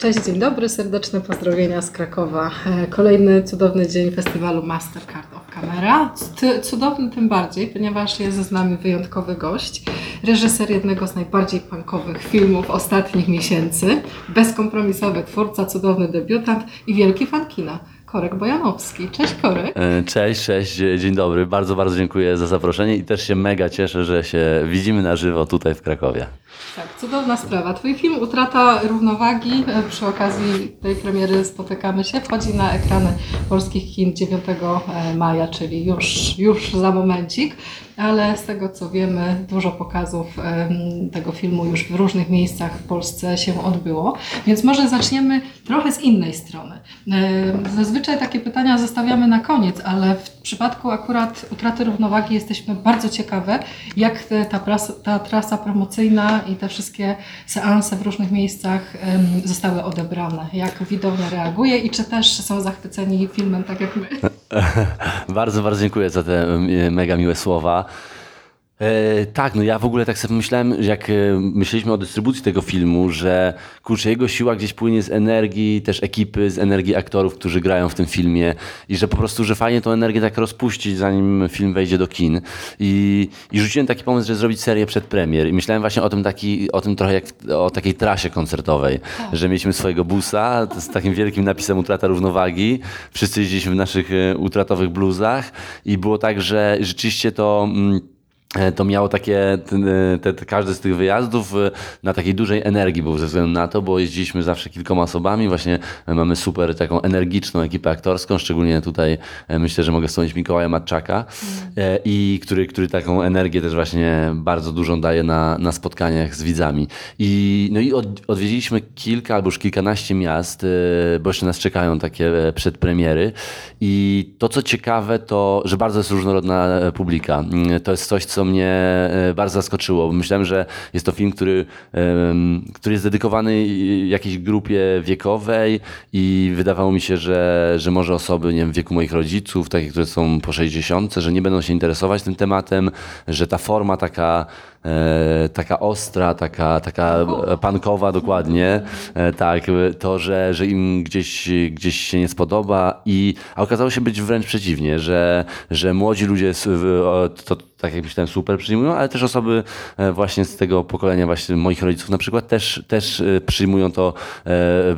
Cześć, dzień dobry, serdeczne pozdrowienia z Krakowa. E, kolejny cudowny dzień festiwalu Mastercard of Camera. Cudowny tym bardziej, ponieważ jest z nami wyjątkowy gość, reżyser jednego z najbardziej punkowych filmów ostatnich miesięcy, bezkompromisowy twórca, cudowny debiutant i wielki fan kina. Korek Bojanowski. Cześć Korek. E, cześć, cześć, dzień dobry. Bardzo, bardzo dziękuję za zaproszenie i też się mega cieszę, że się widzimy na żywo tutaj w Krakowie. Tak, cudowna sprawa. Twój film Utrata równowagi, e, przy okazji tej premiery spotykamy się, wchodzi na ekrany polskich kin 9 e, maja, czyli już, już za momencik ale z tego co wiemy, dużo pokazów tego filmu już w różnych miejscach w Polsce się odbyło. Więc może zaczniemy trochę z innej strony. Zazwyczaj takie pytania zostawiamy na koniec, ale w przypadku akurat utraty równowagi jesteśmy bardzo ciekawe, jak ta, prasa, ta trasa promocyjna i te wszystkie seanse w różnych miejscach zostały odebrane. Jak widownia reaguje i czy też są zachwyceni filmem tak jak my. bardzo, bardzo dziękuję za te mega miłe słowa. 있다. E, tak, no ja w ogóle tak sobie myślałem, jak e, myśleliśmy o dystrybucji tego filmu, że kurczę, jego siła gdzieś płynie z energii też ekipy, z energii aktorów, którzy grają w tym filmie i że po prostu, że fajnie tą energię tak rozpuścić, zanim film wejdzie do kin. I, i rzuciłem taki pomysł, że zrobić serię przed premier i myślałem właśnie o tym, taki, o tym trochę jak o takiej trasie koncertowej, tak. że mieliśmy swojego busa z takim wielkim napisem utrata równowagi, wszyscy jeździliśmy w naszych e, utratowych bluzach i było tak, że rzeczywiście to... Mm, to miało takie, te, każdy z tych wyjazdów e, na takiej dużej energii był ze względu na to, bo jeździliśmy zawsze kilkoma osobami, właśnie mamy super taką energiczną ekipę aktorską, szczególnie tutaj e, myślę, że mogę wspomnieć Mikołaja Matczaka mm. i który, który taką energię też właśnie bardzo dużą daje na, na spotkaniach z widzami. I, no i od, odwiedziliśmy kilka albo już kilkanaście miast, bo jeszcze nas czekają takie przedpremiery i to co ciekawe to, że bardzo jest różnorodna publika. Mm, to jest coś, co co mnie e, bardzo zaskoczyło. Myślałem, że jest to film, który, który jest dedykowany jakiejś grupie wiekowej i wydawało mi się, że, że może osoby nie wiem, w wieku moich rodziców, takie, które są po 60, że nie będą się interesować tym tematem, że ta forma taka E, taka ostra, taka, taka pankowa dokładnie, e, tak, to, że, że im gdzieś, gdzieś się nie spodoba i a okazało się być wręcz przeciwnie, że, że młodzi ludzie to, tak jak myślałem, super przyjmują, ale też osoby e, właśnie z tego pokolenia właśnie moich rodziców na przykład też, też przyjmują to,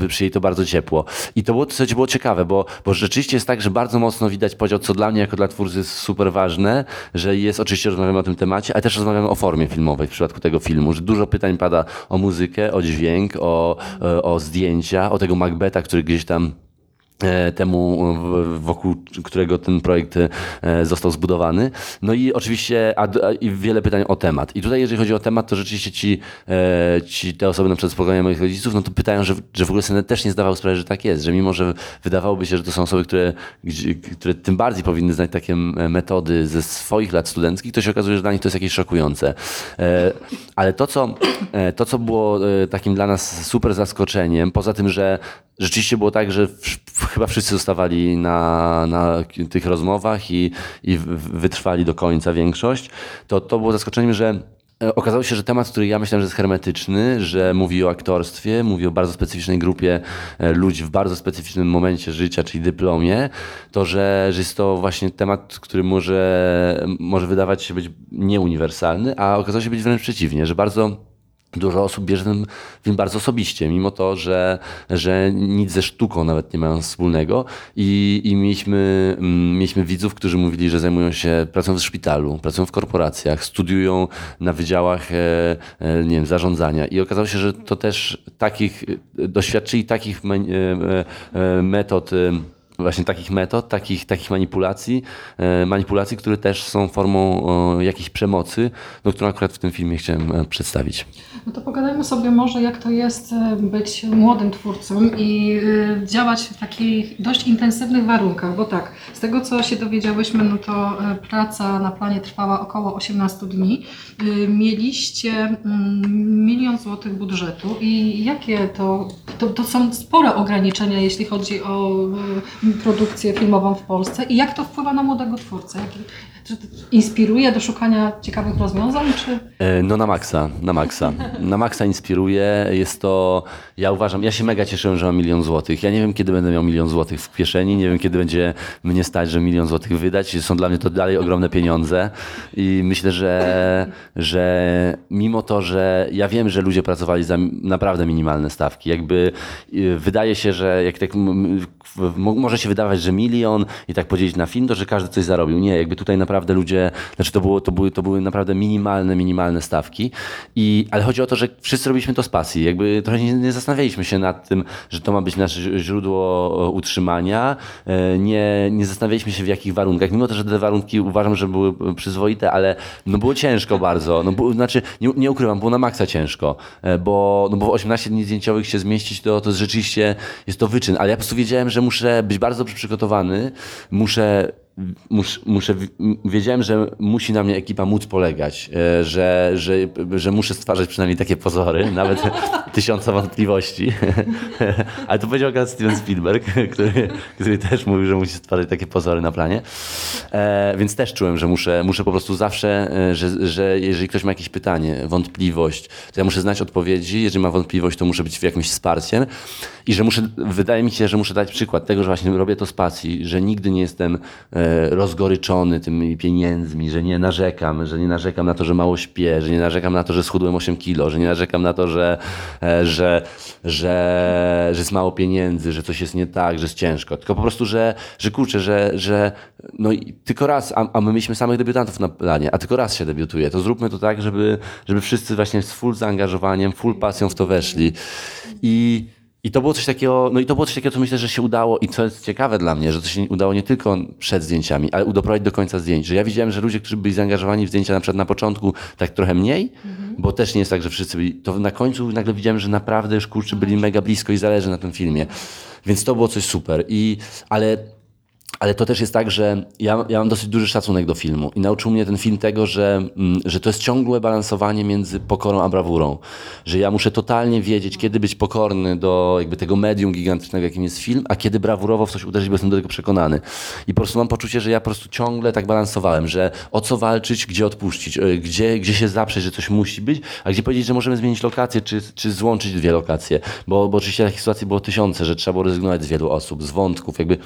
przyjęli to bardzo ciepło. I to było, co było ciekawe, bo, bo rzeczywiście jest tak, że bardzo mocno widać podział, co dla mnie jako dla twórcy jest super ważne, że jest, oczywiście rozmawiamy o tym temacie, ale też rozmawiamy o formie filmowej w przypadku tego filmu, że dużo pytań pada o muzykę, o dźwięk, o, e, o zdjęcia, o tego Macbeta, który gdzieś tam temu, wokół którego ten projekt e, został zbudowany. No i oczywiście a, a, i wiele pytań o temat. I tutaj, jeżeli chodzi o temat, to rzeczywiście ci, e, ci te osoby na przykład z pokolenia moich rodziców, no to pytają, że, że w ogóle sobie też nie zdawał sprawy, że tak jest, że mimo, że wydawałoby się, że to są osoby, które, które tym bardziej powinny znać takie metody ze swoich lat studenckich, to się okazuje, że dla nich to jest jakieś szokujące. Ale to, co, to, co było takim dla nas super zaskoczeniem, poza tym, że rzeczywiście było tak, że chyba wszyscy zostawali na, na tych rozmowach i, i wytrwali do końca większość, to to było zaskoczeniem, że e, Okazało się, że temat, który ja myślałem, że jest hermetyczny, że mówi o aktorstwie, mówi o bardzo specyficznej grupie e, ludzi w bardzo specyficznym momencie życia, czyli dyplomie, to że, że jest to właśnie temat, który może, może wydawać się być nieuniwersalny, a okazał się być wręcz przeciwnie, że bardzo dużo osób bierze ten film bardzo osobiście, mimo to, że, że nic ze sztuką nawet nie mają wspólnego. I, i mieliśmy, mm, mieliśmy widzów, którzy mówili, że zajmują się, pracują w szpitalu, pracują w korporacjach, studiują na wydziałach e, e, nie wiem, zarządzania. I okazało się, że to też takich, doświadczyli takich e, metod właśnie takich metod, takich, takich manipulacji, e, manipulacji, które też są formą jakiejś przemocy, no, którą akurat w tym filmie chciałem e, przedstawić. No to pogadajmy sobie może, jak to jest e, być młodym twórcą i działać w takich dość intensywnych warunkach, bo tak, z tego co się dowiedziałyśmy, no to praca na planie trwała około 18 dni. Mieliście mm, milion złotych budżetu i jakie to, to, to są spore ograniczenia, jeśli chodzi o produkcję filmową w Polsce i jak to wpływa na młodego twórcę? Jak, czy to inspiruje do szukania ciekawych rozwiązań, czy... E, No na maksa, na maksa. Na maksa inspiruje. Jest to, ja uważam, ja się mega cieszę, że mam milion złotych. Ja nie wiem, kiedy będę miał milion złotych w kieszeni, nie wiem, kiedy będzie mnie stać, że milion złotych wydać. Są dla mnie to dalej ogromne pieniądze i myślę, że, że mimo to, że ja wiem, że ludzie pracowali za naprawdę minimalne stawki, jakby y, wydaje się, że jak tak może się wydawać, że milion i tak podzielić na film, to że każdy coś zarobił. Nie, jakby tutaj naprawdę ludzie, znaczy to, było, to, były, to były naprawdę minimalne, minimalne stawki. I, ale chodzi o to, że wszyscy robiliśmy to z pasji. Jakby trochę nie, nie zastanawialiśmy się nad tym, że to ma być nasze źródło e, utrzymania. E, Nie, nie zastanawialiśmy się w jakich warunkach. Mimo to, że te warunki uważam, że były przyzwoite, ale no było ciężko bardzo. No, było, znaczy, nie, nie ukrywam, było na maksa ciężko, e, bo, no bo w 18 dni zdjęciowych się zmieścić, to, to rzeczywiście jest to wyczyn. Ale ja po prostu wiedziałem, że muszę być bardzo przygotowany, muszę Mus, muszę, wiedziałem, że musi na mnie ekipa móc polegać, e, że, że, że muszę stwarzać przynajmniej takie pozory, nawet tysiąca wątpliwości. Ale to powiedział akurat Steven Spielberg, który, który też mówił, że musi stwarzać takie pozory na planie. E, więc też czułem, że muszę, muszę po prostu zawsze, e, że, że jeżeli ktoś ma jakieś pytanie, wątpliwość, to ja muszę znać odpowiedzi. Jeżeli ma wątpliwość, to muszę być jakimś wsparciem. I że muszę, wydaje mi się, że muszę dać przykład tego, że właśnie robię to z pasji, że nigdy nie jestem rozgoryczony tymi pieniędzmi, że nie narzekam, że nie narzekam na to, że mało śpię, że nie narzekam na to, że schudłem 8 kilo, że nie narzekam na to, że, e, że, że, że jest mało pieniędzy, że coś jest nie tak, że jest ciężko. Tylko po prostu, że, że kurczę, że, że no i tylko raz, a, a my mieliśmy samych debiutantów na planie, a tylko raz się debiutuje. To zróbmy to tak, żeby, żeby wszyscy właśnie z full zaangażowaniem, full pasją w to weszli. I i to było coś takiego, no i to było coś takiego, co myślę, że się udało i co jest ciekawe dla mnie, że to się udało nie tylko przed zdjęciami, ale doprowadzić do końca zdjęć. Że ja widziałem, że ludzie, którzy byli zaangażowani w zdjęcia na przykład na początku, tak trochę mniej, bo też nie jest tak, że wszyscy byli, to na końcu nagle widziałem, że naprawdę już kurczę byli mega blisko i zależy na tym filmie. Więc to było coś super. I, ale ale to też jest tak, że ja, ja mam dosyć duży szacunek do filmu i nauczył mnie ten film tego, że, mm, że to jest ciągłe balansowanie między pokorą a brawurą. Że ja muszę totalnie wiedzieć, kiedy być pokorny do jakby tego medium gigantycznego, jakim jest film, a kiedy brawurowo w coś uderzyć, bo jestem do tego przekonany. I po prostu mam poczucie, że ja po prostu ciągle tak balansowałem, że o co walczyć, gdzie odpuścić, e, gdzie, gdzie się zaprzeć, że coś musi być, a gdzie powiedzieć, że możemy zmienić lokację, czy, czy złączyć dwie lokacje. Bo, bo oczywiście takich sytuacji było tysiące, że trzeba było rezygnować z wielu osób, z wątków, jakby.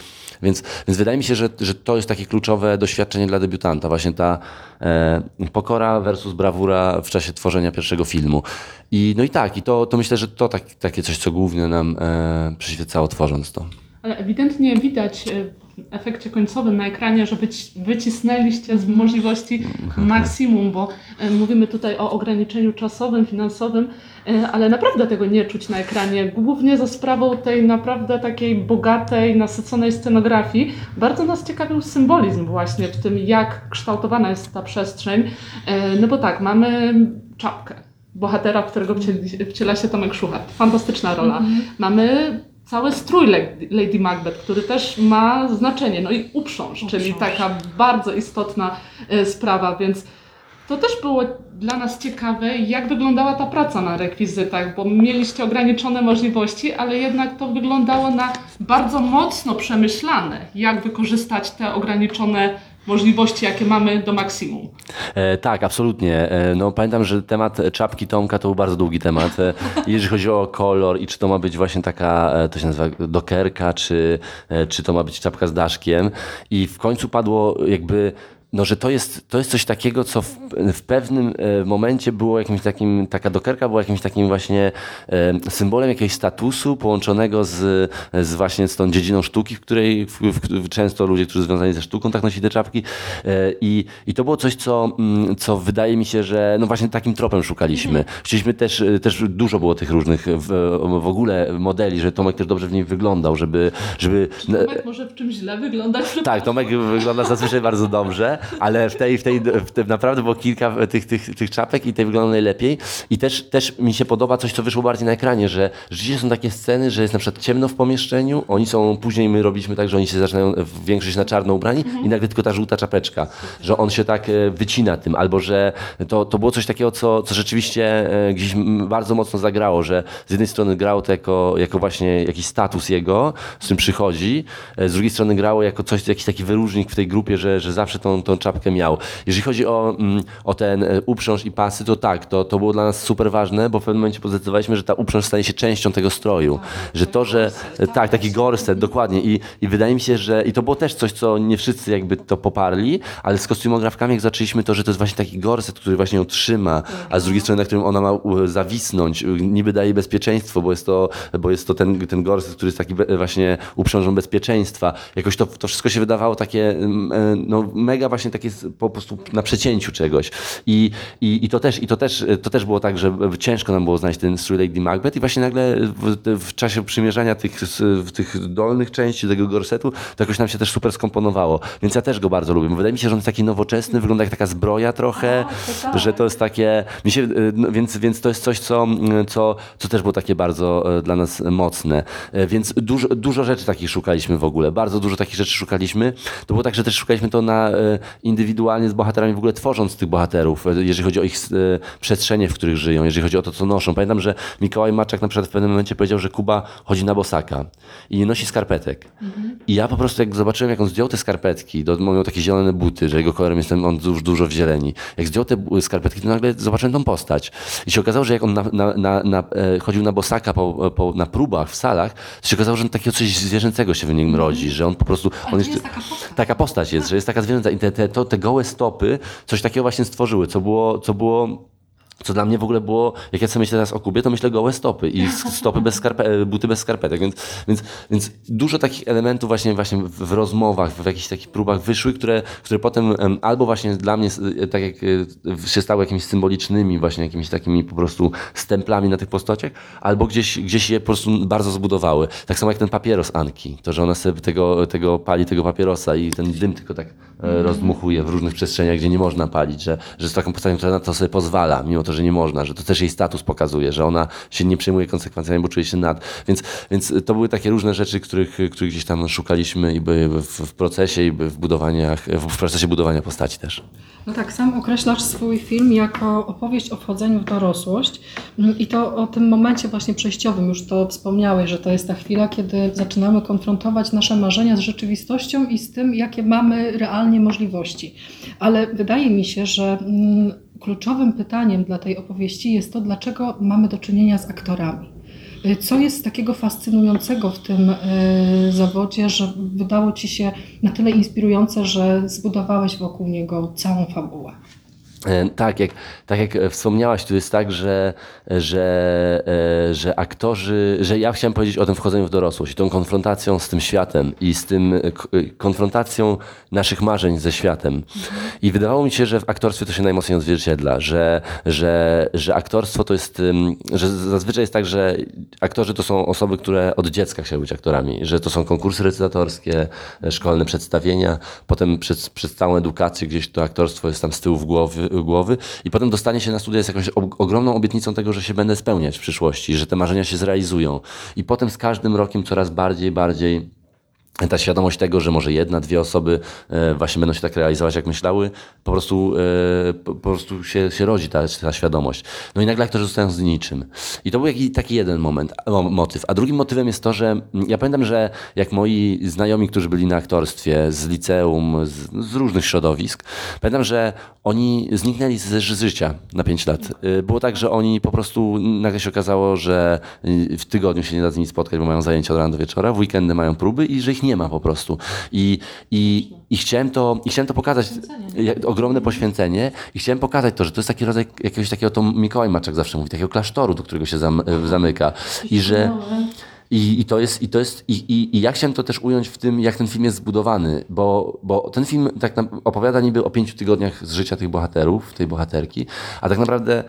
Więc, więc wydaje mi się, że, że to jest takie kluczowe doświadczenie dla debiutanta. Właśnie ta e, pokora versus brawura w czasie tworzenia pierwszego filmu. I, no i tak, i to, to myślę, że to tak, takie coś, co głównie nam e, przyświecało tworząc to. Ale ewidentnie widać e, efekcie końcowym na ekranie, że wyci- wycisnęliście z możliwości maksimum, bo e, mówimy tutaj o ograniczeniu czasowym, finansowym, e, ale naprawdę tego nie czuć na ekranie. Głównie za sprawą tej naprawdę takiej bogatej, nasyconej scenografii. Bardzo nas ciekawił symbolizm właśnie w tym, jak kształtowana jest ta przestrzeń. E, No bo tak, mamy czapkę bohatera, w którego wciela się Tomek Szuchart. Fantastyczna rola. Mamy cały strój Lady Macbeth, który też ma znaczenie. No i uprząż, czyli taka bardzo istotna e, sprawa, więc to też było dla nas ciekawe, jak wyglądała ta praca na rekwizytach, bo mieliście ograniczone możliwości, ale jednak to wyglądało na bardzo mocno przemyślane, jak wykorzystać te ograniczone możliwości, jakie mamy do maksimum. E, tak, absolutnie. E, no, pamiętam, że temat czapki Tomka to był bardzo długi temat. E, jeżeli chodzi o kolor i czy to ma być właśnie taka, e, to się nazywa dokerka, czy, e, czy to ma być czapka z daszkiem. I w końcu padło jakby no, że to jest, to jest coś takiego, co w, w pewnym e, momencie było jakimś takim, taka dokerka była jakimś takim właśnie e, symbolem jakiegoś statusu połączonego z, z właśnie z tą dziedziną sztuki, w której w, w, często ludzie, którzy związani ze sztuką, tak nosili te czapki. E, I, I to było coś, co, mm, co wydaje mi się, że no właśnie takim tropem szukaliśmy. Chcieliśmy też, też dużo było tych różnych w, w ogóle modeli, że Tomek też dobrze w niej wyglądał, żeby... żeby Tomek może w czymś źle wyglądać, tak, Tomek wygląda zazwyczaj bardzo dobrze, ale, ale w tej, w tej, w tej naprawdę było kilka tych, tych, tych czapek i tej wygląda najlepiej. I też, też mi się podoba coś, co wyszło bardziej na ekranie, że rzeczywiście są takie sceny, że jest na przykład ciemno w pomieszczeniu, oni są, później my robiliśmy tak, że oni się zaczynają w większość na czarno ubrani i nagle tylko ta żółta czapeczka, że on się tak e, wycina tym, albo że to, to było coś takiego, co, co rzeczywiście e, gdzieś bardzo mocno zagrało, że z jednej strony grało to jako, jako właśnie jakiś status jego, z tym przychodzi, e, z drugiej strony grało jako coś, jakiś taki wyróżnik w tej grupie, że, że zawsze tą, tą czapkę miał. Jeżeli chodzi o, mm, o ten e, uprząż i pasy, to tak, to, to było dla nas super ważne, bo w pewnym momencie zdecydowaliśmy, że ta uprząż stanie się częścią tego stroju. Że to, że tak, taki gorset, dokładnie. I, I wydaje mi się, że i to było też coś, co nie wszyscy jakby to poparli, ale z kostiumografkami jak zaczęliśmy to, że to jest właśnie taki gorset, który właśnie ją trzyma, a z drugiej strony, na którym ona ma zawisnąć, niby daje bezpieczeństwo, bo jest to, bo jest to ten, ten gorset, który jest taki be- właśnie uprzążą bezpieczeństwa. Jakoś to, to wszystko się wydawało takie mm, e, no, mega właśnie takie po prostu na przecięciu czegoś. I, i, i, to, też, i to, też, to też było tak, że ciężko nam było znaleźć ten strój Lady Macbeth i właśnie nagle w, w czasie przymierzania tych, w tych dolnych części tego gorsetu, to jakoś nam się też super skomponowało. Więc ja też go bardzo lubię. Wydaje mi się, że on jest taki nowoczesny, wygląda jak taka zbroja trochę, to tak. że to jest takie, mi się, y, no, więc, więc to jest coś, co, co, co też było takie bardzo y, dla nas mocne. Y, Więc dużo, dużo rzeczy takich szukaliśmy w ogóle, bardzo dużo takich rzeczy szukaliśmy. To było tak, że też szukaliśmy to na, indywidualnie z bohaterami, w ogóle tworząc tych bohaterów, y, jeżeli chodzi o ich y, przestrzenie, w których żyją, jeżeli chodzi o to, co noszą. Pamiętam, że Mikołaj Maczak na przykład w pewnym momencie powiedział, że Kuba chodzi na bosaka i nie nosi skarpetek. I ja po prostu jak zobaczyłem, jak on zdjął te skarpetki, do, miał takie zielone buty, że jego kolorem jest ten, on już dużo w zieleni. Jak zdjął te skarpetki, to nagle zobaczyłem tą postać. I się okazało, że jak on na, na, na, e, chodził na bosaka po, po, na próbach w salach, to się okazało, że takiego coś zwierzęcego się w nim rodzi, że on po prostu... On jest taka postać. Taka postać jest, że jest taka zwierzęta i te, te, to, te gołe stopy coś takiego właśnie stworzyły, co było, co było co dla mnie w ogóle było, jak ja sobie myślę teraz o Kubie, to myślę gołe stopy i stopy bez skarpe, buty bez skarpetek, więc, więc, więc dużo takich elementów właśnie, właśnie w, rozmowach, w jakichś takich próbach wyszły, które, które potem em, albo właśnie dla mnie, s- tak jak e, się stały jakimiś symbolicznymi, właśnie jakimiś takimi po prostu stemplami na tych postaciach, albo gdzieś, gdzieś je po prostu bardzo zbudowały. Tak samo jak ten papieros Anki, to, że ona sobie tego, tego pali, tego papierosa i ten dym tylko tak e, rozdmuchuje w różnych przestrzeniach, gdzie nie można palić, że, że jest taką postacią, która na to sobie pozwala, mimo to, że nie można, że to też jej status pokazuje, że ona się nie przejmuje konsekwencjami, bo czuje się nad. Więc, więc to były takie różne rzeczy, których, których gdzieś tam szukaliśmy i w, w procesie i w budowaniach, w procesie budowania postaci też. No tak, sam określasz swój film jako opowieść o wchodzeniu w dorosłość i to o tym momencie właśnie przejściowym, już to wspomniałeś, że to jest ta chwila, kiedy zaczynamy konfrontować nasze marzenia z rzeczywistością i z tym, jakie mamy realnie możliwości. Ale wydaje mi się, że mm, kluczowym pytaniem dla tej opowieści jest to, dlaczego mamy do czynienia z aktorami. Y, Co jest takiego fascynującego w tym y, zawodzie, że wydało ci się na tyle inspirujące, że zbudowałeś wokół niego całą fabułę? E, Tak, jak, tak jak wspomniałaś, tu jest tak, że, że, e, że aktorzy, że ja chciałem powiedzieć o tym wchodzeniu w dorosłość, tą konfrontacją z tym światem i z tym e, konfrontacją naszych marzeń ze światem. I wydawało mi się, że w aktorstwie to się najmocniej odzwierciedla, że, że, że aktorstwo to jest, że zazwyczaj jest tak, że aktorzy to są osoby, które od dziecka chciały być aktorami, że to są konkursy recytatorskie, szkolne przedstawienia, potem przez, przez całą edukację gdzieś to aktorstwo jest tam z tyłu w głowy, głowy i potem dostanie się na studia jest jakąś ogromną obietnicą tego, że się będę spełniać w przyszłości, że te marzenia się zrealizują. I potem z każdym rokiem coraz bardziej, bardziej ta świadomość tego, że może jedna, dwie osoby e, właśnie będą się tak realizować, jak myślały, po prostu, e, po, prostu się, się rodzi ta, ta świadomość. No i nagle aktorzy zostają z niczym. I to był taki jeden moment, mo- motyw. A drugim motywem jest to, że mm, ja pamiętam, że jak moi znajomi, którzy byli na aktorstwie z liceum, z, z różnych środowisk, pamiętam, że oni zniknęli z, z życia na pięć lat. E, Było tak, że oni po prostu nagle się okazało, że e, w tygodniu się nie da z nimi spotkać, bo mają zajęcia od rana do wieczora, w weekendy mają próby i że ich nie ma po prostu. I, i, i, chciałem, to, i chciałem to pokazać, ogromne poświęcenie. I chciałem pokazać to, że to jest taki rodzaj jakiegoś takiego, to Mikołaj Maczak zawsze mówi, takiego klasztoru, do którego się zam, zamyka. I że, I, i to jest, i, to jest i, i, i ja chciałem to też ująć w tym, jak ten film jest zbudowany, bo, bo ten film tak opowiada niby o pięciu tygodniach z życia tych bohaterów, tej bohaterki, a tak naprawdę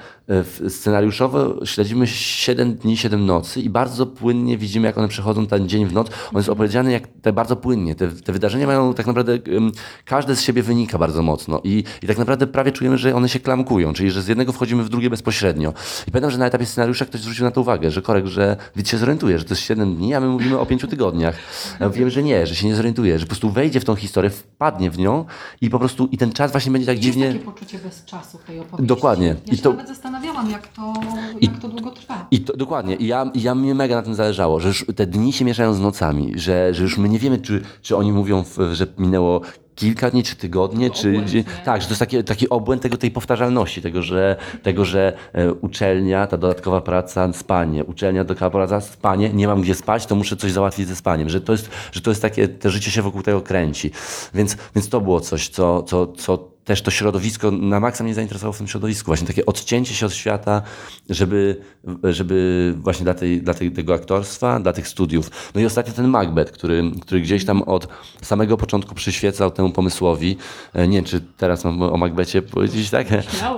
e, scenariuszowo śledzimy 7 dni, 7 nocy i bardzo płynnie widzimy, jak one przechodzą ten dzień w noc. On jest opowiedziany jak te bardzo płynnie. Te, te wydarzenia mają tak naprawdę, em, każde z siebie wynika bardzo mocno i, i tak naprawdę prawie czujemy, że one się klamkują, czyli że z jednego wchodzimy w drugie bezpośrednio. I pamiętam, że na etapie scenariusza ktoś zwrócił na to uwagę, że korek, że widz się zorientuje, że to jest 7 dni, a my mówimy o 5 tygodniach. Ja mówiłem, że nie, że się nie zorientuje, że po prostu wejdzie w tą historię, wpadnie w nią i po prostu i ten czas właśnie będzie tak Jest dziwnie... takie poczucie bez czasu w tej opowieści. Dokładnie. Ja I się to- nawet zastanawiałam, jak to, I- jak to długo trwa. I to, dokładnie. I ja, ja mnie mega na tym zależało, że już te dni się mieszają z nocami, że, że już my nie wiemy, czy, czy oni mówią, w, że minęło kilka dni, czy tygodnie, czy... obłęd, tak, że to jest taki, taki obłęd tego, tej powtarzalności, tego, że, tego, że e, uczelnia, ta dodatkowa praca, spanie, uczelnia, dodatkowa praca, spanie, nie mam gdzie spać, to muszę coś załatwić ze spaniem, że to jest, że to jest takie, to życie się wokół tego kręci. Więc, więc to było coś, co, co, co też to środowisko, na maksa mnie zainteresowało w tym środowisku, właśnie takie odcięcie się od świata, żeby, żeby właśnie dla, tej, dla tej, tego aktorstwa, dla tych studiów. No i ostatnio ten Macbeth, który, który gdzieś tam od samego początku przyświecał temu pomysłowi. E, Nie wiem, czy teraz mam o Macbethie powiedzieć, tak?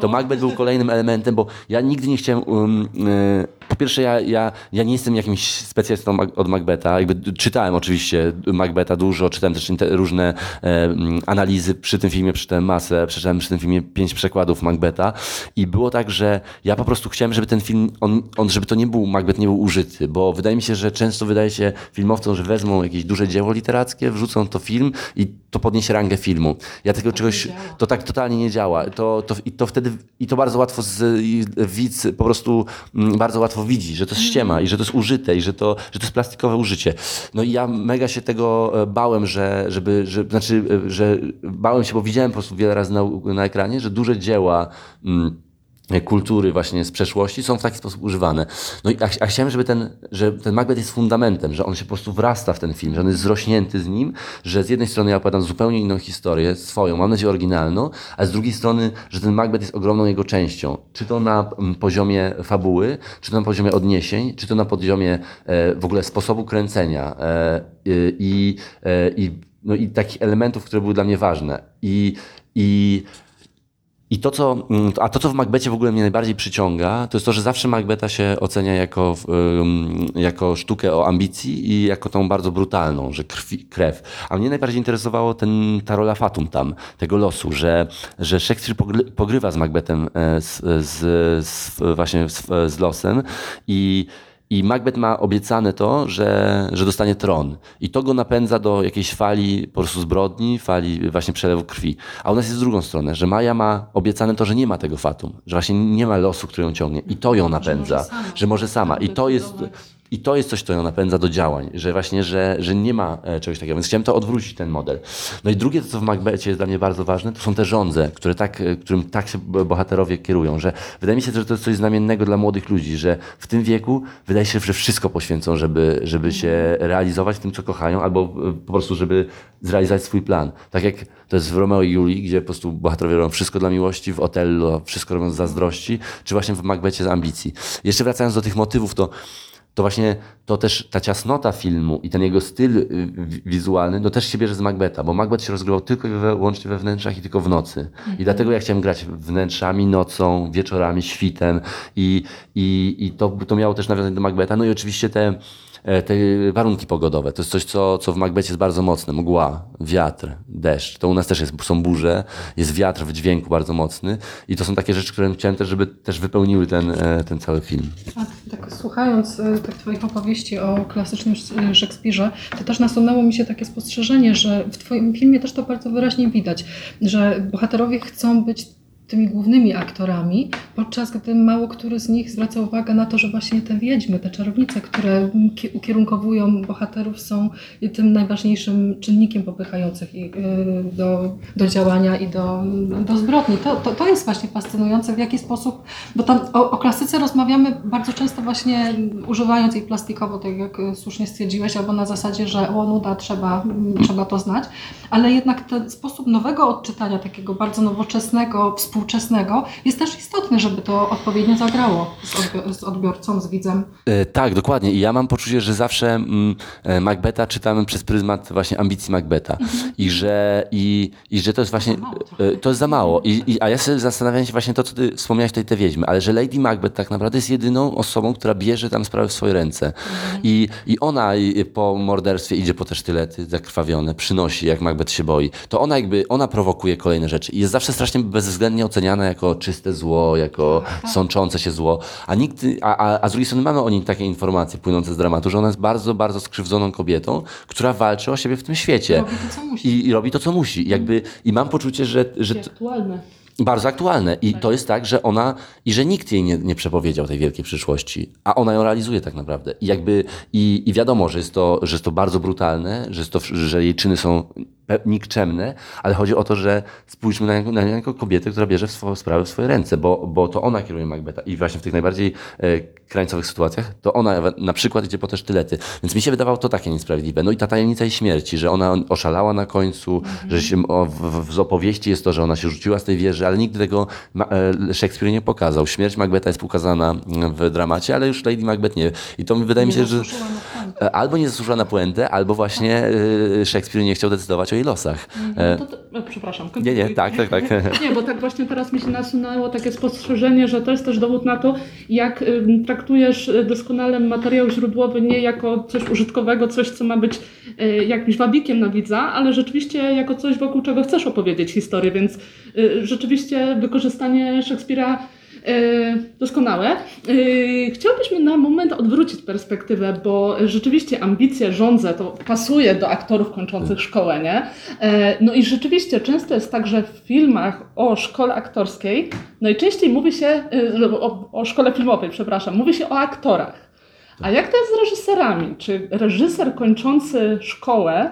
To Macbeth był kolejnym elementem, bo ja nigdy nie chciałem... Um, e, po pierwsze, ja, ja, ja nie jestem jakimś specjalistą od Macbetha. Jakby czytałem oczywiście Macbetha dużo, czytałem też różne e, analizy przy tym filmie, przeczytałem masę, przeczytałem przy tym filmie pięć przekładów Macbetha i było tak, że ja po prostu chciałem, żeby ten film, on, on, żeby to nie był, Macbeth nie był użyty, bo wydaje mi się, że często wydaje się filmowcom, że wezmą jakieś duże dzieło literackie, wrzucą to film i to podniesie rangę filmu. Ja tego czegoś, to tak totalnie nie działa. To, to, I to wtedy, i to bardzo łatwo z, widz po prostu bardzo łatwo widzi, że to jest ściema i że to jest użyte i że to, że to jest plastikowe użycie. No i ja mega się tego e, bałem, że, żeby, że, znaczy, e, że bałem się, bo widziałem po prostu wiele razy na, na ekranie, że duże dzieła mm, kultury właśnie z przeszłości są w taki sposób używane. No i a, a chciałem, żeby ten, że ten Macbeth jest fundamentem, że on się po prostu wrasta w ten film, że on jest zrośnięty z nim, że z jednej strony ja opowiadam zupełnie inną historię, swoją, mam nadzieję oryginalną, a z drugiej strony, że ten Macbeth jest ogromną jego częścią. Czy to na mm, poziomie fabuły, czy to na poziomie odniesień, czy to na poziomie e, w ogóle sposobu kręcenia e, i, e, i, no i takich elementów, które były dla mnie ważne. I, i i to, co, mm, a to, co w Macbecie w ogóle mnie najbardziej przyciąga, to jest to, że zawsze Macbeta się ocenia jako, jako sztukę o ambicji i jako tą bardzo brutalną, że krwi, krew. A mnie najbardziej interesowało ten, ta rola Fatum tam, tego losu, że, że Szekspir pogry- pogrywa z Macbethem, e, z, z, z, właśnie z, z losem i i Macbeth ma obiecane to, że, że dostanie tron. I to go napędza do jakiejś fali po prostu zbrodni, fali właśnie przelewu krwi. A u nas jest z drugą stronę, że Maja ma obiecane to, że nie ma tego fatum. Że właśnie nie ma losu, który ją ciągnie. I to ją napędza. Że może sama. I to jest... I to jest coś, co ją napędza do działań, że właśnie, że, że nie ma e, czegoś takiego. Więc chciałem to odwrócić, ten model. No i drugie, co w Macbecie jest dla mnie bardzo ważne, to są te żądze, które tak, e, którym tak się bohaterowie kierują, że wydaje mi się, że to jest coś znamiennego dla młodych ludzi, że w tym wieku wydaje się, że wszystko poświęcą, żeby, żeby się realizować w tym, co kochają, albo e, po prostu, żeby zrealizować swój plan. Tak jak to jest w Romeo i Julii, gdzie po prostu bohaterowie robią wszystko dla miłości, w Otello wszystko robią z zazdrości, czy właśnie w Macbecie z ambicji. Jeszcze wracając do tych motywów, to to właśnie to też ta ciasnota filmu i ten jego styl y, wi- wizualny, no też się bierze z Macbeta, bo Macbeth się rozgrywał tylko i wyłącznie we wnętrzach i tylko w nocy. I dlatego ja chciałem grać wnętrzami, nocą, wieczorami, świtem i, i, i to, to miało też nawiązać do Macbeta. No i oczywiście te, te warunki pogodowe. To jest coś, co, co w Macbecie jest bardzo mocne. Mgła, wiatr, deszcz. To u nas też jest, są burze, jest wiatr w dźwięku bardzo mocny i to są takie rzeczy, które chciałem też, żeby też wypełniły ten, e, ten cały film. A tak słuchając e, tak Twoich opowieści o klasycznym Sz- Szekspirze, to też nasunęło mi się takie spostrzeżenie, że w Twoim filmie też to bardzo wyraźnie widać, że bohaterowie chcą być tymi głównymi aktorami, podczas gdy mało który z nich zwraca uwagę na to, że właśnie te wiedźmy, te czarownice, które ki- ukierunkowują bohaterów są tym najważniejszym czynnikiem popychających ich y, do, do działania i do, do zbrodni. To, to, to jest właśnie fascynujące, w jaki sposób, bo tam o, o klasyce rozmawiamy bardzo często właśnie używając jej plastikowo, tak jak słusznie stwierdziłeś, albo na zasadzie, że o nuda, trzeba, trzeba to znać, ale jednak ten sposób nowego odczytania, takiego bardzo nowoczesnego, współczesnego, współczesnego, jest też istotne, żeby to odpowiednio zagrało z, odbior- z odbiorcą, z widzem. E, Tak, dokładnie. I ja mam poczucie, że zawsze mm, e, Macbeta czytamy przez pryzmat właśnie ambicji Macbeta. I, że, i, I że to jest właśnie. To jest za mało. I, i, a ja sobie zastanawiam się właśnie to, co ty wspomniałeś tutaj, te wiedźmy, ale że Lady Macbeth tak naprawdę jest jedyną osobą, która bierze tam sprawy w swoje ręce. I, I ona po morderstwie idzie po te sztylety zakrwawione, przynosi, jak Macbeth się boi. To ona jakby, ona prowokuje kolejne rzeczy. I jest zawsze strasznie bezwzględnie oceniana jako czyste zło, jako sączące się zło. A, nikt, a, a, a z drugiej strony mamy o niej takie informacje płynące z dramatu, że ona jest bardzo, bardzo skrzywdzoną kobietą, która walczy o siebie w tym świecie. Robi to, co musi. I, I robi to, co musi. I Jakby, I mam poczucie, że, że aktualne. bardzo aktualne. I to jest tak, że ona i że nikt jej nie, nie przepowiedział tej wielkiej przyszłości, a ona ją realizuje tak naprawdę. I jakby i, i wiadomo, że jest, to, że jest to bardzo brutalne, że, to, że jej czyny są nikczemne, ale chodzi o to, że spójrzmy na nią, na nią jako kobietę, która bierze swoją sprawę w swoje ręce, bo, bo to ona kieruje Macbeta i właśnie w tych najbardziej e, krańcowych sytuacjach to ona na przykład idzie po te sztylety. Więc mi się wydawało to takie niesprawiedliwe. No i ta tajemnica jej śmierci, że ona oszalała na końcu, że się, o, w, w, opowieści jest to, że ona się rzuciła z tej wieży, ale nigdy tego Ma- e, Szekspir nie pokazał. Śmierć Macbeta jest pokazana w dramacie, ale już Lady Macbeth nie. I to mi wydaje mi się, że e, albo nie zasłużyła na puentę, albo właśnie e, Szekspir nie chciał decydować o jej losach. E, To, to, e, przepraszam. Nie, kontynuuj. nie, tak, tak, tak. Nie, bo tak właśnie teraz mi się nasunęło takie spostrzeżenie, że to jest też dowód na to, jak ym, traktujesz y, doskonale materiał źródłowy nie jako coś użytkowego, coś, co ma być y, jakimś wabikiem na widza, ale rzeczywiście jako coś, wokół czego chcesz opowiedzieć historię, więc y, rzeczywiście wykorzystanie Szekspira y, doskonałe. Y, Chciałbyśmy na moment odwrócić perspektywę, bo rzeczywiście ambicje, żądze to pasuje do aktorów kończących szkołę, nie? E, No i rzeczywiście często jest tak, że w filmach o szkole aktorskiej najczęściej mówi się, y, o, o szkole filmowej, przepraszam, mówi się o aktorach. A jak to jest z reżyserami? Czy reżyser kończący szkołę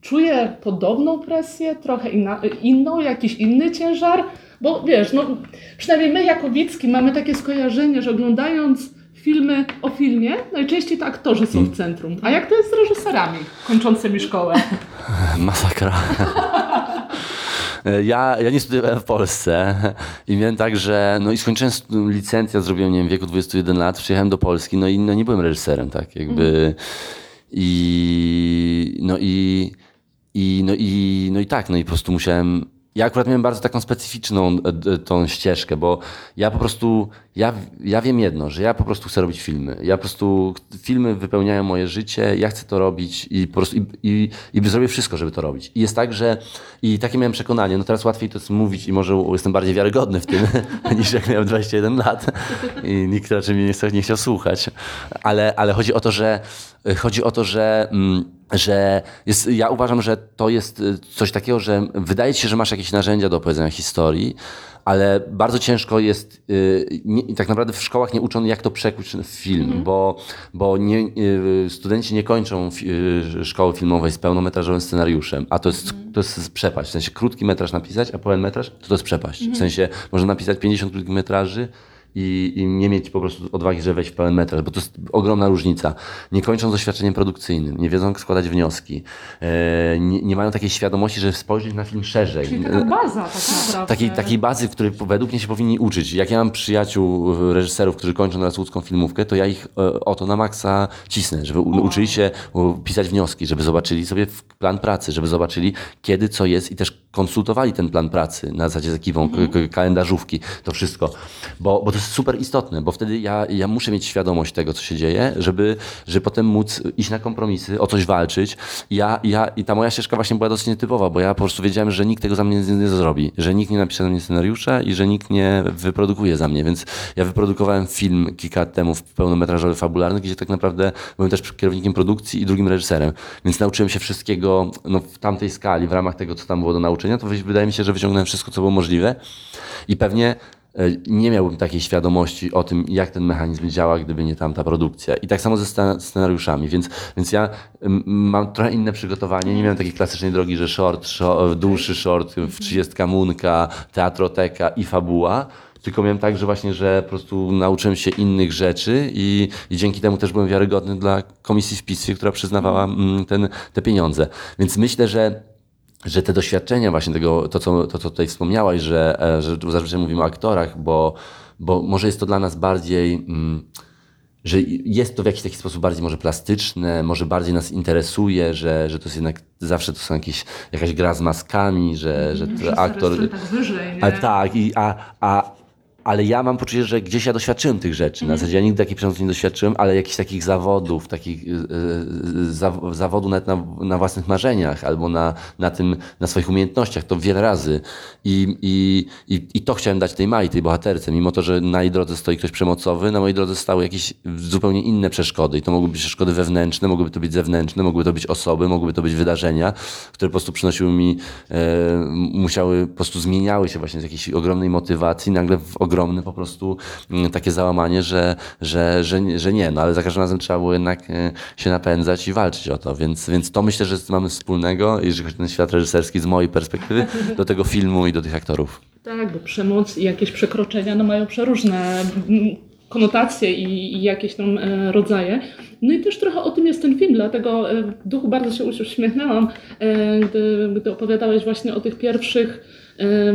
czuje podobną presję, trochę inna, inną, jakiś inny ciężar? Bo wiesz, no, przynajmniej my jako widzki mamy takie skojarzenie, że oglądając filmy o filmie, najczęściej to aktorzy są w centrum. A jak to jest z reżyserami kończącymi szkołę? Masakra. Ja, ja nie studiowałem w Polsce i miałem tak, że no i skończyłem licencjat, zrobiłem nie wiem, w wieku 21 lat, przyjechałem do Polski, no i no nie byłem reżyserem, tak, jakby i no i, i no i no i tak, no i po prostu musiałem ja akurat miałem bardzo taką specyficzną e, tą ścieżkę, bo ja po prostu, ja, ja wiem jedno, że ja po prostu chcę robić filmy. Ja po prostu, filmy wypełniają moje życie, ja chcę to robić i po prostu, i, i, i zrobię wszystko, żeby to robić. I jest tak, że, i takie miałem przekonanie, no teraz łatwiej to jest mówić i może jestem bardziej wiarygodny w tym, niż jak miałem 21 lat i nikt raczej mnie nie, chce- nie chciał słuchać. Ale, ale chodzi o to, że, chodzi o to, że, mm, że jest, ja uważam, że to jest y, coś takiego, że wydaje ci się, że masz jakieś narzędzia do opowiedzenia historii, ale bardzo ciężko jest, y, nie, tak naprawdę w szkołach nie uczą, jak to przekuć w film, bo, bo nie, y, studenci nie kończą y, szkoły filmowej z pełnometrażowym scenariuszem, a to jest, to jest przepaść. W sensie krótki metraż napisać, a pełen metraż to to jest przepaść. W sensie można napisać 50 krótkich metraży, i, i nie mieć po prostu odwagi, żeby wejść w pełen metraż, bo to jest ogromna różnica. Nie kończą z doświadczeniem produkcyjnym, nie wiedzą, jak składać wnioski, e, nie, nie mają takiej świadomości, żeby spojrzeć na film szerzej. Czyli taka baza tak naprawdę. Takiej, takiej bazy, w której według mnie się powinni uczyć. Jak ja mam przyjaciół, e, reżyserów, którzy kończą teraz łódzką filmówkę, to ja ich e, o to na maksa cisnę, żeby uczyli się pisać wnioski, żeby zobaczyli sobie plan pracy, żeby zobaczyli kiedy, co jest i też konsultowali ten plan pracy na zasadzie takiwą k- k- kalendarzówki, to wszystko. Bo, bo to jest super istotne, bo wtedy ja, ja muszę mieć świadomość tego, co się dzieje, żeby, żeby potem móc iść na kompromisy, o coś walczyć. Ja, ja, I ta moja ścieżka właśnie była dosyć nietypowa, bo ja po prostu wiedziałem, że nikt tego za mnie nie, zrobi, że nikt nie napisze za mnie scenariusza i że nikt nie wyprodukuje za mnie, więc ja wyprodukowałem film kilka lat temu pełnometrażowy, fabularny, gdzie tak naprawdę byłem też kierownikiem produkcji i drugim reżyserem, więc nauczyłem się wszystkiego no, w tamtej skali, w ramach tego, co tam było do nauczenia, to wy- wydaje mi się, że wyciągnąłem wszystko, co było możliwe. I pewnie nie miałbym takiej świadomości o tym, jak ten mechanizm działa, gdyby nie tamta produkcja. I tak samo ze sce- scenariuszami, więc, więc ja mam trochę inne przygotowanie. Nie miałem takiej klasycznej drogi, że short, short dłuższy short, w 30 munka, teatroteka i fabuła. Tylko miałem tak, że właśnie, że po prostu nauczyłem się innych rzeczy i, i dzięki temu też byłem wiarygodny dla komisji w która przyznawała ten, te pieniądze. Więc myślę, że że te doświadczenia właśnie tego, to co, to, co tutaj wspomniałaś, że, e, że zazwyczaj mówimy o aktorach, bo, bo może jest to dla nas bardziej, mm, że jest to w jakiś taki sposób bardziej może plastyczne, może bardziej nas interesuje, że, że to jest jednak zawsze to są jakieś, jakaś gra z maskami, że, że Reżyser aktor... tak wyżej, nie? A tak, i, a, a, ale ja mam poczucie, że gdzieś ja doświadczyłem tych rzeczy. Na zasadzie ja nigdy takich przemocy nie doświadczyłem, ale jakichś takich zawodów, takich y, y, za, zawodu nawet na, na własnych marzeniach albo na, na tym, na swoich umiejętnościach, to wiele razy. I, i, i, i to chciałem dać tej Mai, tej bohaterce. Mimo to, że na jej drodze stoi ktoś przemocowy, na mojej drodze stały jakieś zupełnie inne przeszkody. I to mogły być przeszkody wewnętrzne, mogłyby to być zewnętrzne, mogły to być osoby, mogłyby to być wydarzenia, które po prostu przynosiły mi, e, musiały, po prostu zmieniały się właśnie z jakiejś ogromnej motywacji, nagle w ogromne po prostu mm, takie załamanie, że, że, że, nie- że nie. No ale za każdym razem trzeba było jednak e, się napędzać i walczyć o to. Więc, więc to myślę, że mamy wspólnego, jeżeli chodzi o ten świat reżyserski z mojej perspektywy, do tego filmu i do tych aktorów. Tak, bo przemoc i jakieś przekroczenia no, mają przeróżne mm, konotacje i, i jakieś tam e, rodzaje. No i też trochę o tym jest ten film, dlatego e, w duchu bardzo się uśmiechnęłam, e, gdy, gdy opowiadałeś właśnie o tych pierwszych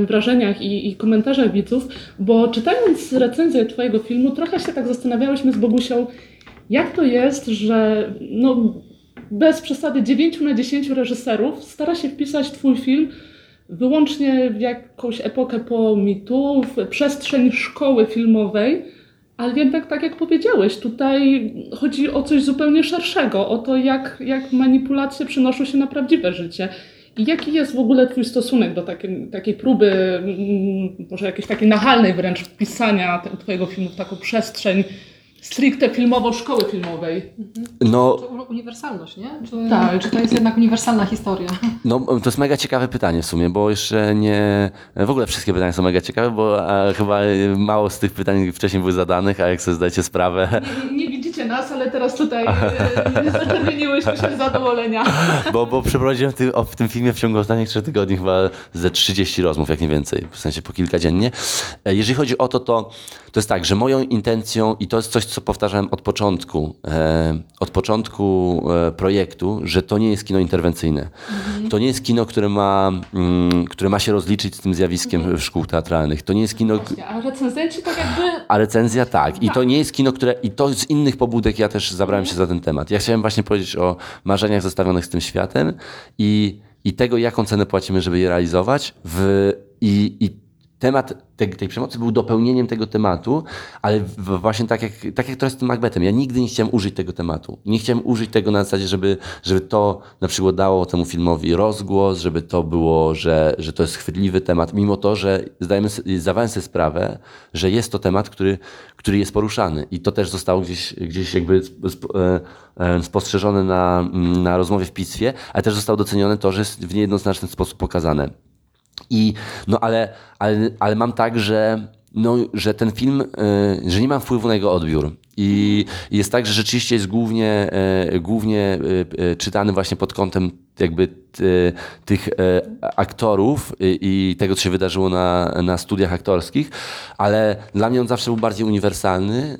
wrażeniach i, i komentarzach widzów, bo czytając recenzję Twojego filmu, trochę się tak zastanawiałyśmy z Bogusią, jak to jest, że no, bez przesady 9 na 10 reżyserów stara się wpisać Twój film wyłącznie w jakąś epokę po mitu, w przestrzeń szkoły filmowej, ale jednak tak jak powiedziałeś, tutaj chodzi o coś zupełnie szerszego, o to jak, jak manipulacje przenoszą się na prawdziwe życie. I jaki jest w ogóle Twój stosunek do takiej, takiej próby, mm, może jakiejś takiej nachalnej wręcz wpisania te, Twojego filmu w taką przestrzeń stricte filmową szkoły filmowej? No, To u- uniwersalność, nie? Czy, Tak. czy to jest jednak uniwersalna historia? No, to jest mega ciekawe pytanie w sumie, bo jeszcze nie. W ogóle wszystkie pytania są mega ciekawe, bo chyba mało z tych pytań wcześniej były zadanych, a jak sobie zdajecie sprawę, Nie, nie widzicie nas, ale teraz tutaj e, zaczerwieniłyśmy się z zadowolenia. bo, bo przeprowadziłem w tym, w tym filmie w ciągu ostatnich trzech tygodni chyba ze 30 rozmów, jak nie więcej, w sensie po kilka dziennie. E, Jeżeli chodzi o to, to, to jest tak, że moją intencją, i to jest coś, co powtarzałem od początku, e, od początku e, projektu, że to nie jest kino interwencyjne. To nie jest kino, które ma, mm, które ma się rozliczyć z tym zjawiskiem w szkół teatralnych. To nie jest kino, A recenzenci tak jakby a recenzja tak. I to nie jest kino, które. I to z innych pobudek ja też zabrałem się za ten temat. Ja chciałem właśnie powiedzieć o marzeniach zostawionych z tym światem i, i tego, jaką cenę płacimy, żeby je realizować. W, i, I temat tej, tej przemocy był dopełnieniem tego tematu, ale właśnie tak jak, tak jak jest z tym Macbethem. Ja nigdy nie chciałem użyć tego tematu. Nie chciałem użyć tego na zasadzie, żeby, żeby to na przykład dało temu filmowi rozgłos, żeby to było, że, że to jest chwytliwy temat, mimo to, że zdajemy, zdawałem sobie sprawę, że jest to temat, który, który jest poruszany. I to też zostało gdzieś, gdzieś jakby e, e, spostrzeżone na, na rozmowie w Pistwie, ale też zostało docenione to, że jest w niejednoznaczny sposób pokazane. I, no ale, ale, ale mam tak, że, no, że ten film, y, że nie mam wpływu na jego odbiór. I jest tak, że rzeczywiście jest głównie, e, głównie y, czytany właśnie pod kątem jakby ty, tych e, aktorów i, i tego, co się wydarzyło na, na studiach aktorskich, ale dla mnie on zawsze był bardziej uniwersalny,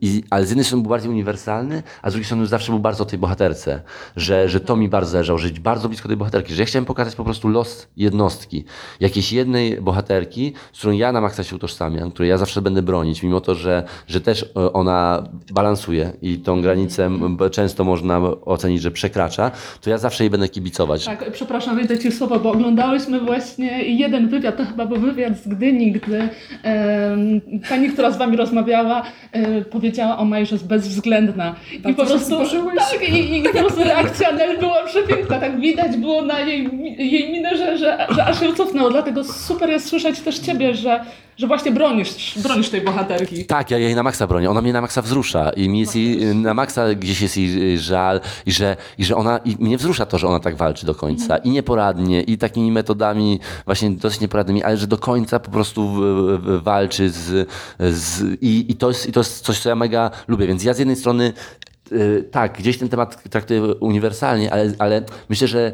i, ale z jednej strony był bardziej uniwersalny, a z drugiej strony zawsze był bardzo o tej bohaterce, że, że to mi bardzo zależało, żyć bardzo blisko tej bohaterki, że ja chciałem pokazać po prostu los jednostki, jakiejś jednej bohaterki, z którą ja na maksa się utożsamiam, której ja zawsze będę bronić, mimo to, że, że też e, ona balansuje i tą granicę często można ocenić, że przekracza, to ja zawsze jej będę kibicować. Tak, przepraszam, wejdę Ci słowo, bo oglądałyśmy właśnie jeden wywiad, to chyba był wywiad z Gdyni, gdy em, pani, która z Wami rozmawiała, e, powiedziała o Maj, że jest bezwzględna. I po prostu, tak, i, i po prostu reakcja Nel była przepiękna, tak widać było na jej, jej minę, że, że, że aż się cofnęło, dlatego super jest słyszeć też Ciebie, że, że właśnie bronisz, bronisz tej bohaterki. Tak, ja jej na maksa bronię. Ona mnie na maksa wzrusza. I mi jest jej, na maksa gdzieś jest jej y, żal i że, i że ona, i mnie wzrusza to, że ona tak walczy do końca. I nieporadnie i takimi metodami właśnie dosyć nieporadnymi, ale że do końca po prostu walczy z, z i, i, to jest, i to jest coś, co ja mega lubię, więc ja z jednej strony y, tak, gdzieś ten temat traktuję uniwersalnie, ale, ale myślę, że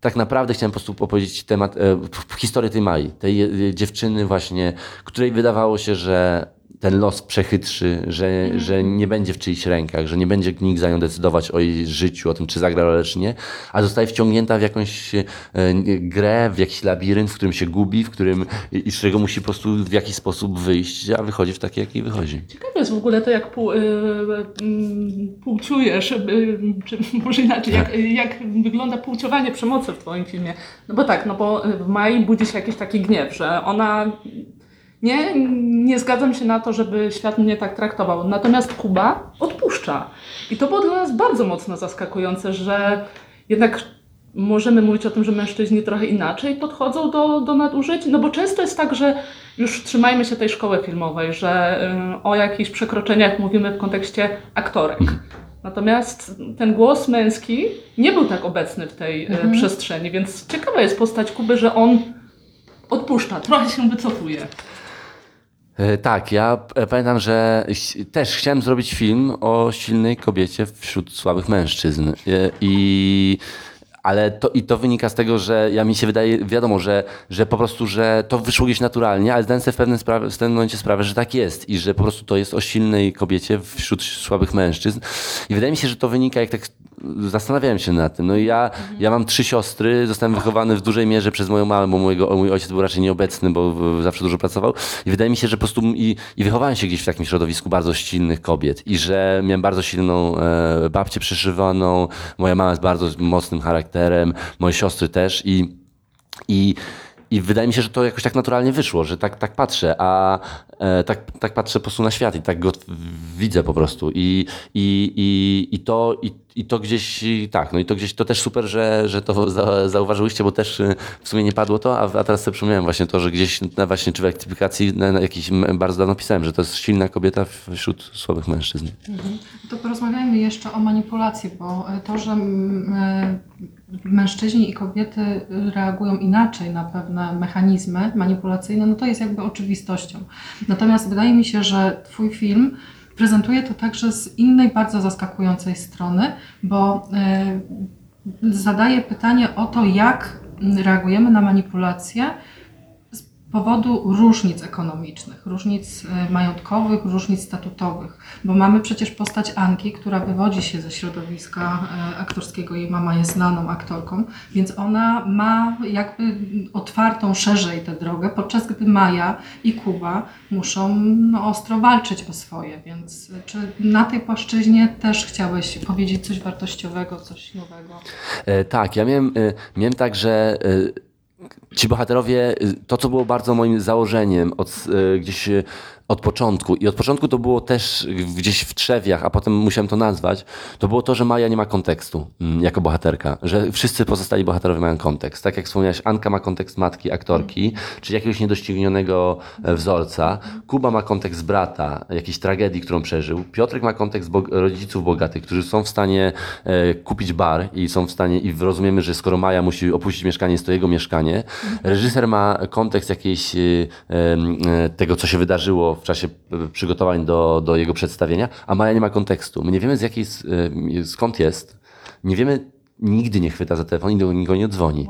tak naprawdę chciałem po prostu opowiedzieć temat, e, historię tej Mai, tej e, dziewczyny właśnie, której wydawało się, że ten los przechytrzy, że, że nie będzie w czyichś rękach, że nie będzie nikt za nią decydować o jej życiu, o tym, czy zagra rolę, czy nie, a zostaje wciągnięta w jakąś e, grę, w jakiś labirynt, w którym się gubi, w którym i i z którego musi po prostu w jakiś sposób wyjść, a wychodzi w taki, jaki wychodzi. Ciekawe jest w ogóle to, jak pół, y, y, płciujesz, y, czy może inaczej, jak, jak wygląda płciowanie przemocy w Twoim filmie. No bo tak, no bo w Mai budzi się jakiś taki gniew, że ona nie, nie zgadzam się na to, żeby świat mnie tak traktował. Natomiast Kuba odpuszcza. I to było dla nas bardzo mocno zaskakujące, że jednak możemy mówić o tym, że mężczyźni trochę inaczej podchodzą do, do nadużyć, no bo często jest tak, że już trzymajmy się tej szkoły filmowej, że y, o jakichś przekroczeniach mówimy w kontekście aktorek. Natomiast ten głos męski nie był tak obecny w tej y, przestrzeni, więc ciekawa jest postać Kuby, że on odpuszcza, trochę się wycofuje. E, Tak, ja e, pamiętam, że też chciałem zrobić film o silnej kobiecie wśród słabych mężczyzn. E, I, ale to, i to wynika z tego, że ja mi się wydaje, wiadomo, że, że po prostu, że to wyszło gdzieś naturalnie, ale zdałem sobie w pewnym, sprawie, w pewnym momencie sprawę, że tak jest i że po prostu to jest o silnej kobiecie wśród słabych mężczyzn. I wydaje mi się, że to wynika, jak tak zastanawiałem się nad tym. No i ja, ja mam trzy siostry, zostałem wychowany w dużej mierze przez moją mamę, bo mojego, mój ojciec był raczej nieobecny, bo zawsze dużo pracował. I wydaje mi się, że po prostu i, i wychowałem się gdzieś w takim środowisku bardzo silnych kobiet i że miałem bardzo silną e, babcię przyszywaną, moja mama jest bardzo mocnym charakterem, moje siostry też i, i i wydaje mi się, że to jakoś tak naturalnie wyszło, że tak, tak patrzę, a e, tak, tak patrzę po prostu na świat i tak go widzę po prostu. I, i, i, i, to, i, i to gdzieś, tak, no i to gdzieś, to też super, że, że to za, zauważyłyście, bo też e, w sumie nie padło to, a, a teraz sobie przypomniałem właśnie to, że gdzieś na właśnie czy w ektypikacji na, na jakiś, bardzo dawno pisałem, że to jest silna kobieta wśród słabych mężczyzn. To porozmawiajmy jeszcze o manipulacji, bo e, to, że e, mężczyźni i kobiety reagują inaczej na pewne mechanizmy manipulacyjne, no to jest jakby oczywistością. Natomiast wydaje mi się, że Twój film prezentuje to także z innej, bardzo zaskakującej strony, bo e, zadaje pytanie o to, jak reagujemy na manipulacje powodu różnic ekonomicznych, różnic e, majątkowych, różnic statutowych, bo mamy przecież postać Anki, która wywodzi się ze środowiska e, aktorskiego, jej mama jest znaną aktorką, więc ona ma jakby otwartą szerzej tę drogę, podczas gdy Maja i Kuba muszą no, ostro walczyć o swoje, więc czy na tej płaszczyźnie też chciałeś powiedzieć coś wartościowego, coś nowego? E, tak, ja miałem, e, miałem tak, że e, ci bohaterowie, e, to co było bardzo moim założeniem od, e, gdzieś e, od początku i od początku to było też gdzieś w trzewiach, a potem musiałem to nazwać, to było to, że Maja nie ma kontekstu mm, jako bohaterka, że wszyscy pozostali bohaterowie mają kontekst. Tak jak wspomniałeś, Anka ma kontekst matki, aktorki, czyli jakiegoś niedoścignionego e, wzorca. Kuba ma kontekst brata, jakiejś tragedii, którą przeżył. Piotrek ma kontekst bog- rodziców bogatych, którzy są w stanie e, kupić bar i są w stanie, i rozumiemy, że skoro Maja musi opuścić mieszkanie, jest to jego mieszkanie. Reżyser ma kontekst jakiejś e, e, tego, co się wydarzyło w czasie e, przygotowań do, do jego przedstawienia, a Maja nie ma kontekstu. My nie wiemy z jakiej, e, skąd jest. Nie wiemy, nigdy nie chwyta za telefon i do nikogo nie dzwoni.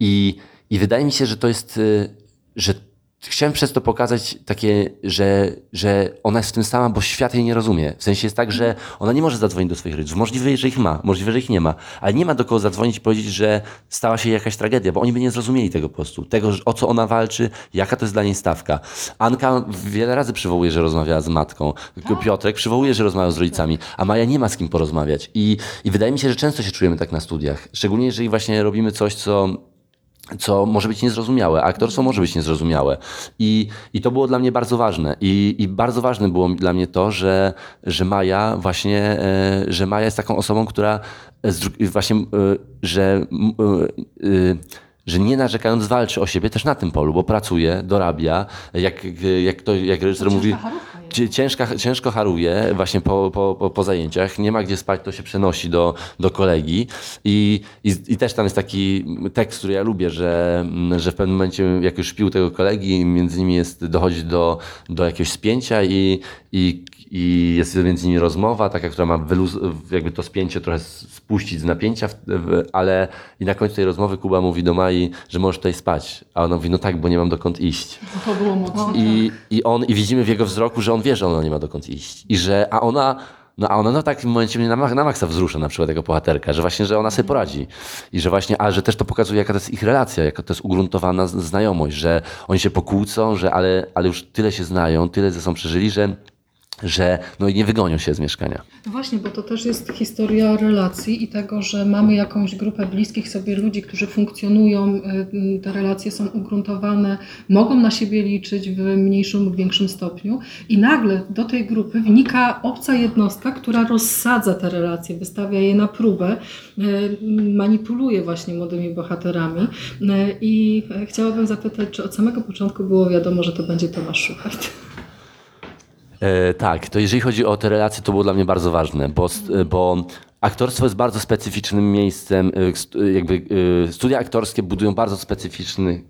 I, I wydaje mi się, że to jest, y, że chciałem przez to pokazać takie, że, że ona jest w tym sama, bo świat jej nie rozumie. W sensie jest tak, że ona nie może zadzwonić do swoich rodziców. Możliwe, że ich ma, możliwe, że ich nie ma, ale nie ma do kogo zadzwonić i powiedzieć, że stała się jakaś tragedia, bo oni by nie zrozumieli tego po prostu. Tego, o co ona walczy, jaka to jest dla niej stawka. Anka wiele razy przywołuje, że rozmawiała z matką. Piotrek przywołuje, że rozmawiał z rodzicami, a Maja nie ma z kim porozmawiać. I, I wydaje mi się, że często się czujemy tak na studiach. Szczególnie jeżeli właśnie robimy coś, co co może być niezrozumiałe, a aktorstwo może być niezrozumiałe. I, i to było dla mnie bardzo ważne. I, I bardzo ważne było dla mnie to, że, że Maja właśnie, e, że Maja jest taką osobą, która właśnie, e, że, e, że nie narzekając walczy o siebie też na tym polu, bo pracuje, dorabia, jak, jak, to, jak reżyser mówi, ciężka ciężko haruje właśnie po, po, po, zajęciach, nie ma gdzie spać, to się przenosi do, do kolegi. I, i, i też tam jest taki tekst, który ja lubię, że, mm, że w pewnym momencie jak już śpił tego kolegi, między nimi jest, dochodzi do, do jakiegoś spięcia i, i, i jest między nimi rozmowa, taka, która ma wyluz, jakby to spięcie trochę spuścić z napięcia, w, w, ale i na końcu tej rozmowy Kuba mówi do Mai, że możesz tutaj spać, a ona mówi, no tak, bo nie mam dokąd iść. To było mocne. I, i on, i widzimy w jego wzroku, że on wie, że ona nie ma dokąd iść. I że, a ona, no a ona no tak w momencie mnie na, na maksa wzrusza na przykład jako bohaterka, że właśnie, że ona sobie poradzi. I że właśnie, a że też to pokazuje, jaka to jest ich relacja, jaka to jest ugruntowana znajomość, że oni się pokłócą, że ale, ale już tyle się znają, tyle ze sobą przeżyli, że, że no nie wygonią się z mieszkania. No właśnie, bo to też jest historia relacji i tego, że mamy jakąś grupę bliskich sobie ludzi, którzy funkcjonują, y, te relacje są ugruntowane, mogą na siebie liczyć w mniejszym lub większym stopniu i nagle do tej grupy wnika obca jednostka, która rozsadza te relacje, wystawia je na próbę, y, manipuluje właśnie młodymi bohaterami Y, i y, chciałabym zapytać, czy od samego początku było wiadomo, że to będzie Tomasz Szuchart? E, tak, to jeżeli chodzi o te relacje, to było dla mnie bardzo ważne, bo, e, bo aktorstwo jest bardzo specyficznym miejscem. e, Jakby studia aktorskie budują bardzo specyficzny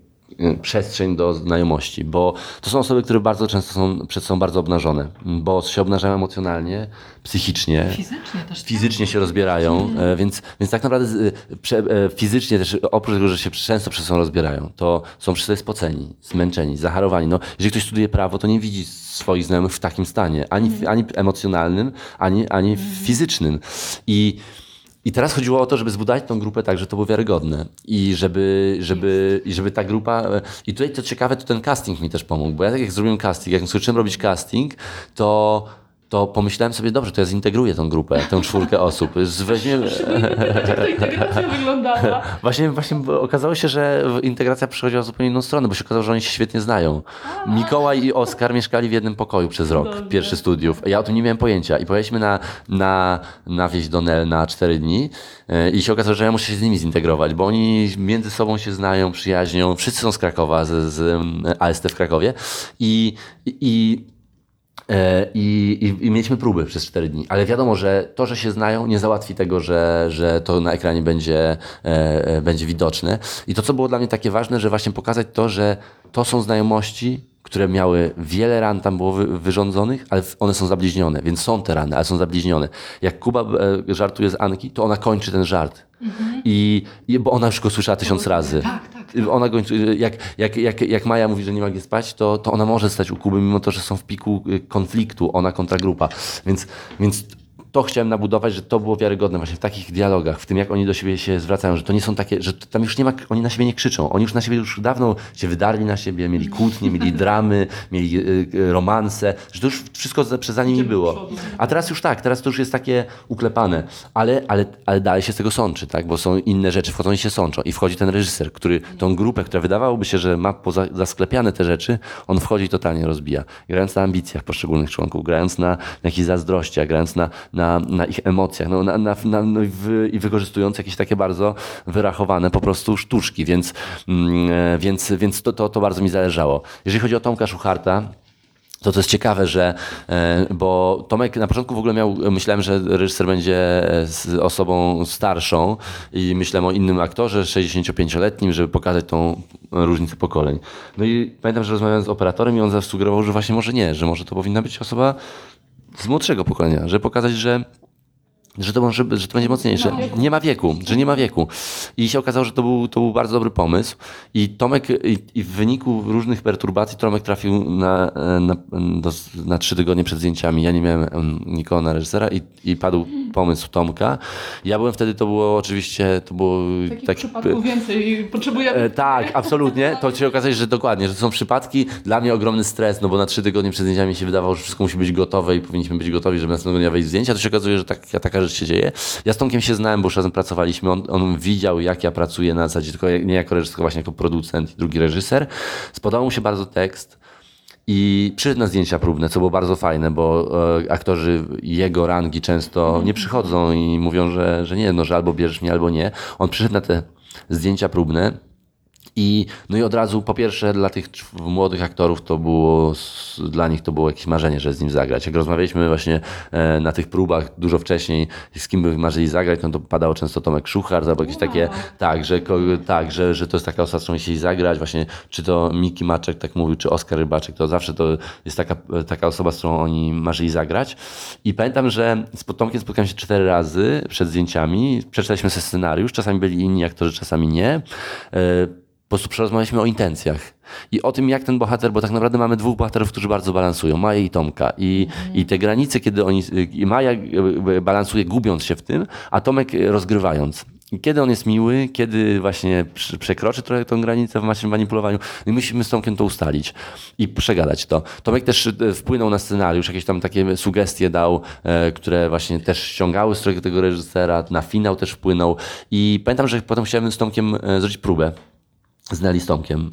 przestrzeń do znajomości, bo to są osoby, które bardzo często są przed sobą bardzo obnażone, bo się obnażają emocjonalnie, psychicznie. Fizycznie też. tak? Fizycznie się rozbierają, e, więc, więc tak naprawdę prze, e, fizycznie też, oprócz tego, że się często przez sobą rozbierają, to są przez sobie spoceni, zmęczeni, zacharowani. No, jeżeli ktoś studiuje prawo, to nie widzi swoich znajomych w takim stanie, ani, ani emocjonalnym, ani, ani fizycznym. I, I teraz chodziło o to, żeby zbudować tą grupę tak, że to było wiarygodne. I żeby, żeby, i żeby ta grupa... I tutaj co ciekawe, to ten casting mi też pomógł, bo ja tak jak zrobiłem casting, jak skończyłem robić casting, to to pomyślałem sobie, dobrze, to ja zintegruję tą grupę, tę czwórkę osób. Z- Weźmiemy, Jak ta integracja wyglądała? Właśnie, właśnie okazało się, że integracja przychodziła w zupełnie inną stronę, bo się okazało, że oni się świetnie znają. Mikołaj i Oskar mieszkali w jednym pokoju przez rok, Dobrze. pierwszy studiów. Ja o tym nie miałem pojęcia. I pojechaliśmy na, na, na wieś Donel na cztery dni e, i się okazało, że ja muszę się z nimi zintegrować, bo oni między sobą się znają, przyjaźnią. Wszyscy są z Krakowa, z, z em, AST w Krakowie. I, i I, i, I mieliśmy próby przez 4 dni, ale wiadomo, że to, że się znają, nie załatwi tego, że, że to na ekranie będzie, e, e, będzie widoczne. I to, co było dla mnie takie ważne, że właśnie pokazać to, że to są znajomości, które miały wiele ran tam było wy, wyrządzonych, ale one są zabliźnione, więc są te rany, ale są zabliźnione. Jak Kuba e, żartuje z Anki, to ona kończy ten żart. I, I bo ona już go słyszała tysiąc razy. Tak, tak. Ona kończy, jak, jak, jak, jak Maja mówi, że nie ma gdzie spać, to, to ona może stać u Kuby, mimo to, że są w piku y, konfliktu, ona kontra grupa. Więc, więc to chciałem nabudować, że to było wiarygodne właśnie w takich dialogach, w tym jak oni do siebie się zwracają, że to nie są takie, że tam już nie ma, oni na siebie nie krzyczą, oni już na siebie już dawno się wydarli na siebie, mieli kłótnie, mieli dramy, mieli y, y, romanse, że to już wszystko za- przeza nimi było. A teraz już tak, teraz to już jest takie uklepane, ale, ale, ale dalej się z tego sączy, tak? bo są inne rzeczy, wchodzą i się sączą. I wchodzi ten reżyser, który tą grupę, która wydawałoby się, że ma poza, zasklepiane te rzeczy, on wchodzi i totalnie rozbija. Grając na ambicjach poszczególnych członków, grając na, na jakichś zazdrościach, grając na, na, na ich emocjach no, na, na, na, no i, wy, i wykorzystując jakieś takie bardzo wyrachowane po prostu sztuczki, więc, mm, e, więc, więc to, to, to bardzo mi zależało. Jeżeli chodzi o Tomka Szucharta, to to jest ciekawe, że, e, bo Tomek na początku w ogóle miał, myślałem, że reżyser będzie e, osobą starszą i myślałem o innym aktorze, 65-letnim, żeby pokazać tą różnicę pokoleń. No i pamiętam, że rozmawiałem z operatorem i on zasugerował, że właśnie może nie, że może to powinna być osoba z młodszego pokolenia, żeby pokazać, że że to, może, że to będzie mocniejsze. Nie ma wieku, że nie ma wieku. I się okazało, że to był, to był bardzo dobry pomysł. I Tomek, i, i w wyniku różnych perturbacji, Tomek trafił na, na, do, na trzy tygodnie przed zdjęciami. Ja nie miałem em, nikogo na reżysera i, i padł pomysł Tomka. Ja byłem wtedy, to było oczywiście, to było Takich tak- przypadków więcej potrzebujemy. E, tak, absolutnie. To się okazuje, że dokładnie, że to są przypadki. Dla mnie ogromny stres, no bo na trzy tygodnie przed zdjęciami się wydawało, że wszystko musi być gotowe i powinniśmy być gotowi, żeby następnego dnia wejść w zdjęcia. To się okazuje, że tak, taka rzecz się dzieje. Ja z Tomkiem się znałem, bo już razem pracowaliśmy. On, on widział, jak ja pracuję na zasadzie, tylko nie jako reżyser, tylko właśnie jako producent i drugi reżyser. Spodobał mu się bardzo tekst. I przyszedł na zdjęcia próbne, co było bardzo fajne, bo e, aktorzy jego rangi często nie przychodzą i mówią, że, że nie, no, że albo bierzesz mnie, albo nie. On przyszedł na te zdjęcia próbne I, no i od razu, po pierwsze, dla tych młodych aktorów to było, dla nich to było jakieś marzenie, że z nim zagrać. Jak rozmawialiśmy właśnie e, na tych próbach dużo wcześniej, z kim by marzyli zagrać, no to padało często Tomek Szuchar, albo jakieś takie, tak, że, tak że, że to jest taka osoba, z którą chcieli zagrać, właśnie czy to Miki Maczek tak mówił, czy Oskar Rybaczek, to zawsze to jest taka, taka osoba, z którą oni marzyli zagrać. I pamiętam, że z Tomkiem spotkałem się cztery razy przed zdjęciami, przeczytaliśmy sobie scenariusz, czasami byli inni aktorzy, czasami nie. Po prostu przerozmawialiśmy o intencjach i o tym, jak ten bohater, bo tak naprawdę mamy dwóch bohaterów, którzy bardzo balansują, Maję i Tomka. I, i te granice, kiedy oni, i Maja balansuje gubiąc się w tym, a Tomek e, rozgrywając. I kiedy on jest miły, kiedy właśnie przekroczy trochę tą granicę w manipulowaniu. I musimy z Tomkiem to ustalić i przegadać to. Tomek też e, wpłynął na scenariusz, jakieś tam takie sugestie dał, e, które właśnie też ściągały z tego reżysera, na finał też wpłynął. I pamiętam, że potem chciałem z Tomkiem zrobić próbę z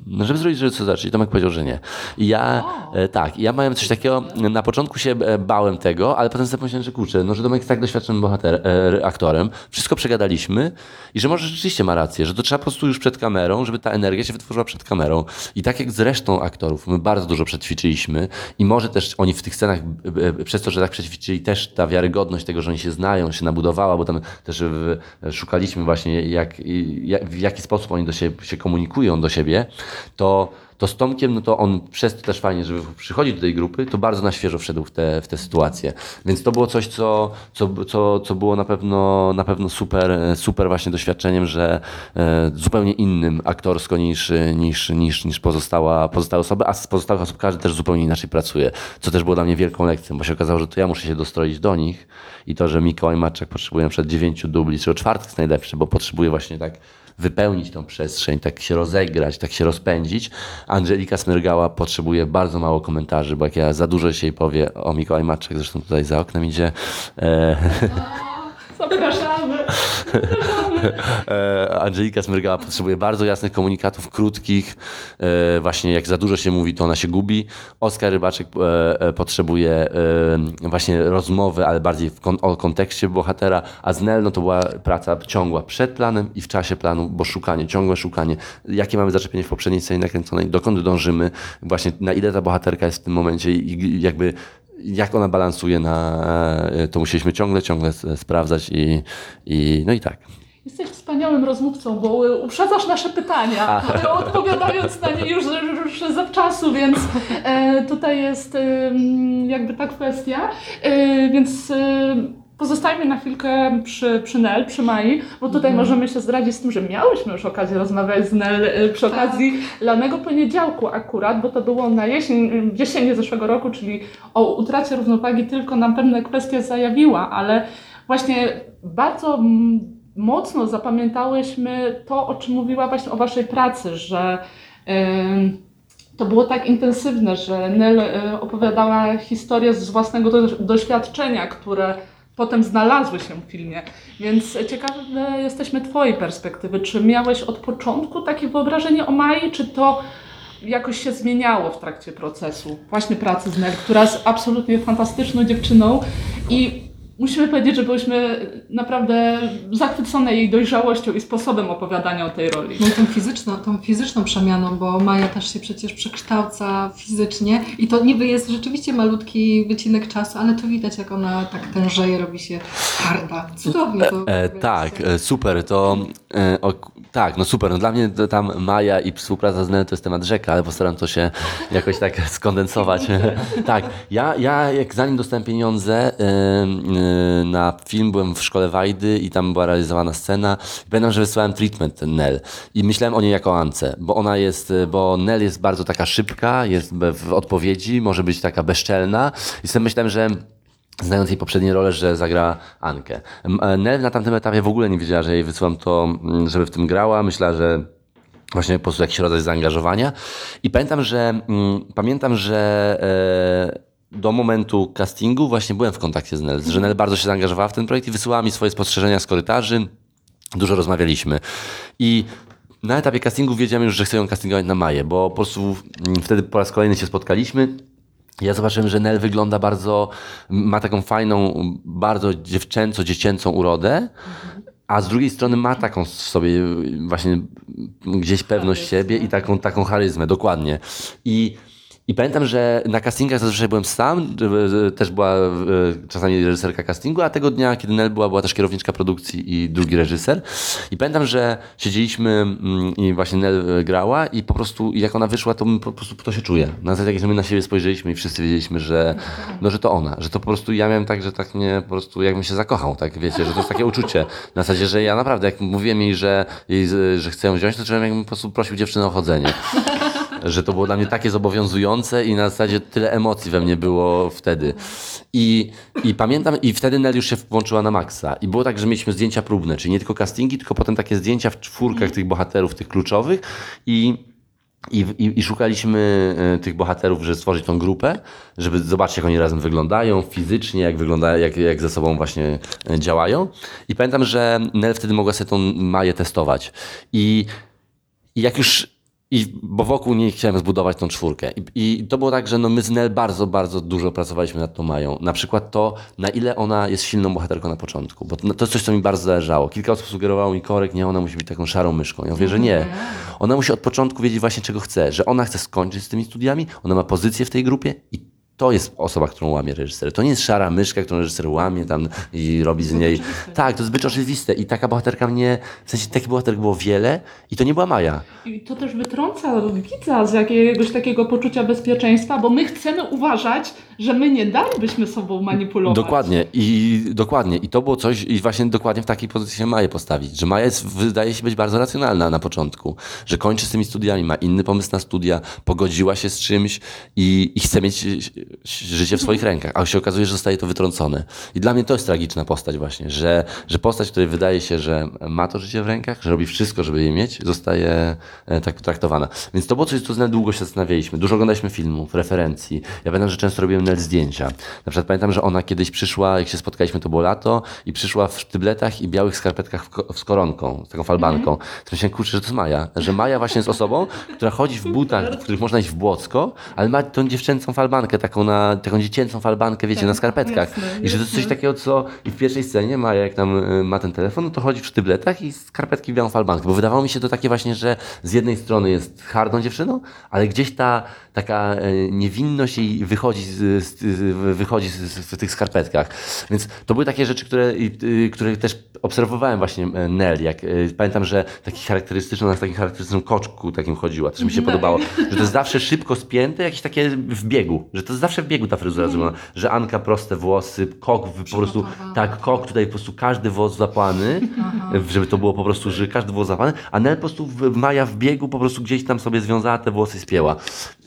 no, żeby zrobić, żeby co zacząć. I Tomek powiedział, że nie. I ja, e, tak, ja miałem coś takiego, na początku się e, bałem tego, ale potem sobie pomyślałem, że kurczę, no, że Tomek jest tak doświadczonym bohater, e, aktorem, wszystko przegadaliśmy i że może rzeczywiście ma rację, że to trzeba po prostu już przed kamerą, żeby ta energia się wytworzyła przed kamerą. I tak jak z resztą aktorów, my bardzo dużo przećwiczyliśmy i może też oni w tych scenach, e, e, przez to, że tak przećwiczyli, też ta wiarygodność tego, że oni się znają, się nabudowała, bo tam też w, szukaliśmy właśnie, jak, i- jak, w jaki sposób oni do siebie się komunikują do siebie, to, to z Tomkiem, no to on przez to też fajnie, żeby przychodzić do tej grupy, to bardzo na świeżo wszedł w te, w te sytuacje. Więc to było coś, co, co, co, co było na pewno, na pewno super, super właśnie doświadczeniem, że e, zupełnie innym aktorsko niż, niż, niż, niż pozostała, pozostałe osoby, a z pozostałych osób każdy też zupełnie inaczej pracuje, co też było dla mnie wielką lekcją, bo się okazało, że to ja muszę się dostroić do nich i to, że Mikołaj Maczek potrzebuje na przykład dziewięciu dubli, czy czwartek jest najlepszy, bo potrzebuje właśnie tak wypełnić tą przestrzeń, tak się rozegrać, tak się rozpędzić. Angelika Smyrgała potrzebuje bardzo mało komentarzy, bo jak ja za dużo się jej powie o Mikołaj Maczek, zresztą tutaj za oknem idzie, e, Zapraszamy. E, Angelika Smyrgała potrzebuje bardzo jasnych komunikatów, krótkich. E, Właśnie jak za dużo się mówi, to ona się gubi. Oskar Rybaczek e, potrzebuje właśnie rozmowy, ale bardziej kon- o kontekście bohatera, a z Nel no to była praca ciągła przed planem i w czasie planu, bo szukanie, ciągłe szukanie. Jakie mamy zaczepienie w poprzedniej scenie nakręconej, dokąd dążymy, właśnie na ile ta bohaterka jest w tym momencie i jakby jak ona balansuje na, e, to musieliśmy ciągle, ciągle sprawdzać i, i no i tak. Jesteś wspaniałym rozmówcą, bo uprzedzasz nasze pytania, odpowiadając na nie już, już zawczasu, więc e, tutaj jest jakby ta kwestia. E, więc pozostajmy na chwilkę przy, przy Nel, przy Mai, bo tutaj możemy się zdradzić z tym, że miałyśmy już okazję rozmawiać z Nel e, przy okazji lanego poniedziałku akurat, bo to było na jesień, jesieni zeszłego roku, czyli o utracie równowagi tylko nam pewne kwestie zajawiła, ale właśnie bardzo mocno zapamiętałyśmy to, o czym mówiła właśnie o Waszej pracy, że ym, to było tak intensywne, że Nel y, opowiadała historię z własnego do, doświadczenia, które potem znalazły się w filmie. Więc ciekawe jesteśmy Twojej perspektywy. Czy miałeś od początku takie wyobrażenie o Mai, czy to jakoś się zmieniało w trakcie procesu właśnie pracy z Nel, która jest absolutnie fantastyczną dziewczyną i musimy powiedzieć, że byłyśmy naprawdę zachwycone jej dojrzałością i sposobem opowiadania o tej roli. No, tą, fizyczną, tą fizyczną przemianą, bo Maja też się przecież przekształca fizycznie i to niby jest rzeczywiście malutki wycinek czasu, ale to widać jak ona tak tężeje, robi się twarda. Cudownie to E, tak, e, super. To e, o, tak, no super. No dla mnie to tam Maja i współpraca z Nel to jest temat rzeka, ale postaram to się jakoś tak skondensować. tak, ja, ja jak zanim dostałem pieniądze e, e, na film, byłem w szkole Wajdy i tam była realizowana scena. Pamiętam, że wysłałem treatment Nel i myślałem o niej jako Ance, bo ona jest, e, bo Nel jest bardzo taka szybka, jest w odpowiedzi, może być taka bezczelna i sobie myślałem, że znając jej poprzednie role, że zagra Ankę. E, Nel na tamtym etapie w ogóle nie wiedziała, że jej wysyłam to, mm, żeby w tym grała. Myślała, że właśnie po prostu jakiś rodzaj zaangażowania. I pamiętam, że mm, pamiętam, że e, do momentu castingu właśnie byłem w kontakcie z Nel, że Nel bardzo się zaangażowała w ten projekt i wysyłała mi swoje spostrzeżenia z korytarzy. Dużo rozmawialiśmy. I na etapie castingu wiedziałem już, że chcę ją castingować na Maję, bo po prostu mm, wtedy po raz kolejny się spotkaliśmy. Ja zobaczyłem, że Nel wygląda bardzo, ma taką fajną, bardzo dziewczęco-dziecięcą urodę. a z drugiej strony ma taką w sobie właśnie gdzieś pewność siebie i taką, taką charyzmę, dokładnie. I i pamiętam, że na castingach zazwyczaj byłem sam, też była e, czasami reżyserka castingu, a tego dnia, kiedy Nel była, była też kierowniczka produkcji i drugi reżyser. I pamiętam, że siedzieliśmy mm, i właśnie Nel e, grała i po prostu jak ona wyszła, to po prostu to się czuje. Na zasadzie, jak my na siebie spojrzeliśmy i wszyscy wiedzieliśmy, że, no, że to ona, że to po prostu ja miałem tak, że tak nie, po prostu jakbym się zakochał, tak wiecie, że to jest takie uczucie. Na zasadzie, że ja naprawdę, jak mówiłem jej, że, że chcę ją wziąć, to czułem, jakbym po prostu prosił dziewczynę o chodzenie że to było dla mnie takie zobowiązujące i na zasadzie tyle emocji we mnie było wtedy. I, i pamiętam, i wtedy Nel już się włączyła na maksa. I było tak, że mieliśmy zdjęcia próbne, czyli nie tylko castingi, tylko potem takie zdjęcia w czwórkach tych bohaterów, tych kluczowych i i, i, I szukaliśmy e, tych bohaterów, żeby stworzyć tą grupę, żeby zobaczyć, jak oni razem wyglądają fizycznie, jak, wygląda, jak, jak ze sobą właśnie e, działają. I pamiętam, że Nel wtedy mogła sobie tą Maję testować. I, i jak już. I, bo wokół niej chciałem zbudować tą czwórkę. I, I to było tak, że no my z Nel bardzo, bardzo dużo pracowaliśmy nad tą Mają. Na przykład to, na ile ona jest silną bohaterką na początku. Bo to, to jest coś, co mi bardzo zależało. Kilka osób sugerowało mi korek, nie, ona musi być taką szarą myszką. Ja mówię, że nie. Ona musi od początku wiedzieć właśnie, czego chce. Że ona chce skończyć z tymi studiami, ona ma pozycję w tej grupie i to jest osoba, którą łamie reżyser. To nie jest szara myszka, którą reżyser łamie tam i robi z niej. Tak, to jest zbyt oczywiste. I taka bohaterka mnie, w sensie takich bohaterek było wiele i to nie była Maja. I to też wytrąca widza z jakiegoś takiego poczucia bezpieczeństwa, bo my chcemy uważać, że my nie dalibyśmy sobą manipulować. Dokładnie i dokładnie. I to było coś, i właśnie dokładnie w takiej pozycji się Maję postawić. Że Maja jest, wydaje się być bardzo racjonalna na początku, że kończy z tymi studiami, ma inny pomysł na studia, pogodziła się z czymś i, i chce mieć życie w swoich rękach, a się okazuje, że zostaje to wytrącone. I dla mnie to jest tragiczna postać właśnie, że, że postać, której wydaje się, że ma to życie w rękach, że robi wszystko, żeby je mieć, zostaje e, tak traktowana. Więc to było coś, co długo się zastanawialiśmy. Dużo oglądaliśmy filmów, referencji. Ja pamiętam, że często robiłem Nel zdjęcia. Na przykład pamiętam, że ona kiedyś przyszła, jak się spotkaliśmy, to było lato, i przyszła w sztybletach i białych skarpetkach w z koronką, z taką falbanką. To myślałem, kurczę, że to jest Maja. Że Maja właśnie jest osobą, która chodzi w butach, w których można iść w Błocko, ale ma tą dziewczęcą falbankę, taką, na, taką dziecięcą falbankę, wiecie, na skarpetkach. jasne, I że to jest coś takiego, co i w pierwszej scenie Maja, jak tam y, ma ten telefon, no to chodzi w sztybletach i skarpetki w białą falbankę. Bo wydawało mi się to takie właśnie, że z jednej strony jest hardą dziewczyną, ale gdzieś ta taka e, niewinność jej wychodzi, z, z, wychodzi z, w tych skarpetkach. Więc to były takie rzeczy, które, y, które też obserwowałem właśnie e, Nel. Jak, e, pamiętam, że taki charakterystyczny, ona w takim charakterystycznym koczku takim chodziła. Też mi się podobało, że to jest zawsze szybko spięte, jakieś takie w biegu. Że to jest zawsze w biegu ta fryzura zrobiona. Że Anka proste włosy, kok po prostu, tak, kok tutaj po prostu każdy włos zapłany, żeby to było po prostu, że każdy włos zapłany, a Nel po prostu w, Maja w biegu po prostu gdzieś tam sobie związała te włosy i spięła.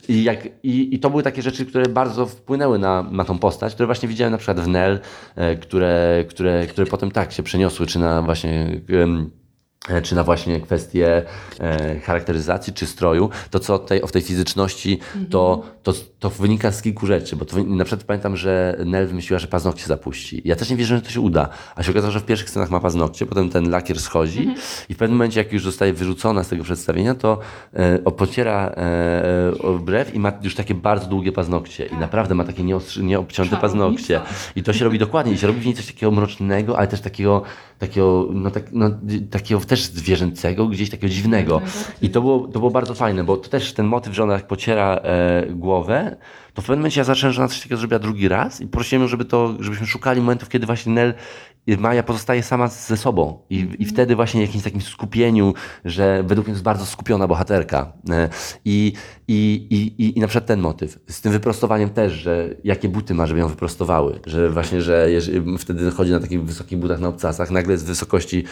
I, jak, i, I to były takie rzeczy, które bardzo wpłynęły na, na tą postać, które właśnie widziałem na przykład w Nel, e, które, które, które potem tak się przeniosły, czy na właśnie... czy na właśnie kwestie e, charakteryzacji czy stroju, to co tej, o tej fizyczności, to, to, to wynika z kilku rzeczy, bo to, na przykład pamiętam, że Nel wymyśliła, że paznokcie zapuści. Ja też nie wierzyłem, że to się uda, a się okazało, że w pierwszych scenach ma paznokcie, potem ten lakier schodzi i w pewnym momencie, jak już zostaje wyrzucona z tego przedstawienia, to e, o- pociera e, brew i ma już takie bardzo długie paznokcie i naprawdę ma takie nieobcięte Czarownica. paznokcie. I to się robi dokładnie. I się robi w niej coś takiego mrocznego, ale też takiego, takiego, no, tak, no, takiego też zwierzęcego, gdzieś takiego dziwnego. I to było, to było bardzo fajne, bo to też ten motyw, że ona jak pociera e, głowę, to w pewnym momencie ja zacząłem, że ona coś takiego zrobiła drugi raz i prosiłem ją, żeby to, żebyśmy szukali momentów, kiedy właśnie Nel Maja pozostaje sama ze sobą i, i wtedy właśnie w jakimś takim skupieniu, że według mnie to jest bardzo skupiona bohaterka. E, I, i, i, i, I na przykład ten motyw. Z tym wyprostowaniem też, że jakie buty ma, żeby ją wyprostowały. Że właśnie, że jeżeli, wtedy chodzi na takich wysokich butach na obcasach, nagle z wysokości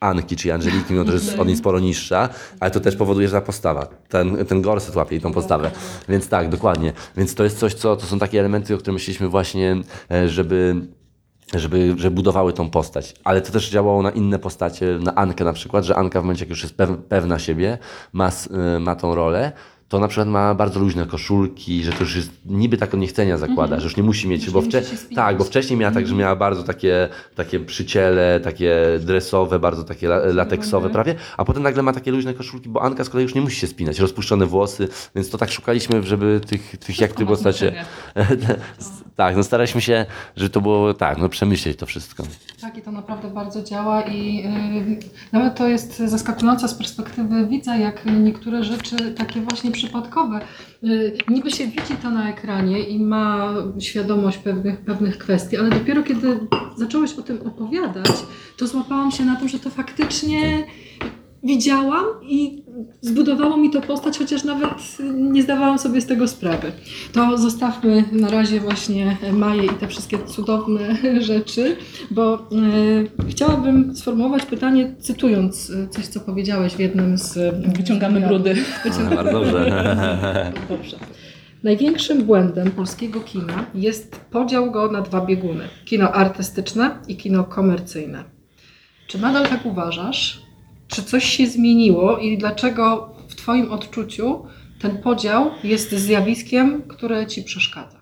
Anki czy Angeliki, mimo to, że jest od niej sporo niższa, ale to też powoduje, że ta postawa, ten, ten gorset łapie i tą postawę. Więc tak, dokładnie. Więc to jest coś, co to są takie elementy, o których myśleliśmy właśnie, e, żeby żeby, żeby budowały tą postać. Ale to też działało na inne postacie, na Ankę na przykład, że Anka w momencie, jak już jest pew, pewna siebie, ma, y, ma tą rolę, to na przykład ma bardzo luźne koszulki, że to już jest niby tak od niechcenia zakłada, że już nie musi mieć, Już bo wcze- tak, bo wcześniej miała tak, że miała bardzo takie, takie przyciele, takie dresowe, bardzo takie la- lateksowe prawie, a potem nagle ma takie luźne koszulki, bo Anka z kolei już nie musi się spinać, rozpuszczone włosy, więc to tak szukaliśmy, żeby tych, tych jak ty postacie, tak, no staraliśmy się, żeby to było tak, no przemyśleć to wszystko. Tak, i to naprawdę bardzo działa i yy, nawet to jest zaskakujące z perspektywy widza, jak niektóre rzeczy takie właśnie przypadkowe. Yy, niby się widzi to na ekranie i ma świadomość pewnych, pewnych kwestii, ale dopiero kiedy zacząłeś o tym opowiadać, to złapałam się na tym, że to faktycznie widziałam i zbudowało mi to postać, chociaż nawet nie zdawałam sobie z tego sprawy. To zostawmy na razie właśnie Maję i te wszystkie cudowne rzeczy, bo e, chciałabym sformułować pytanie, cytując e, coś, co powiedziałeś w jednym z... e, Wyciągamy brudy. Wyciągamy Bardzo dobrze. Dobrze. Największym błędem polskiego kina jest podział go na dwa bieguny: kino artystyczne i kino komercyjne. Czy nadal tak uważasz? Czy coś się zmieniło i dlaczego w Twoim odczuciu ten podział jest zjawiskiem, które Ci przeszkadza?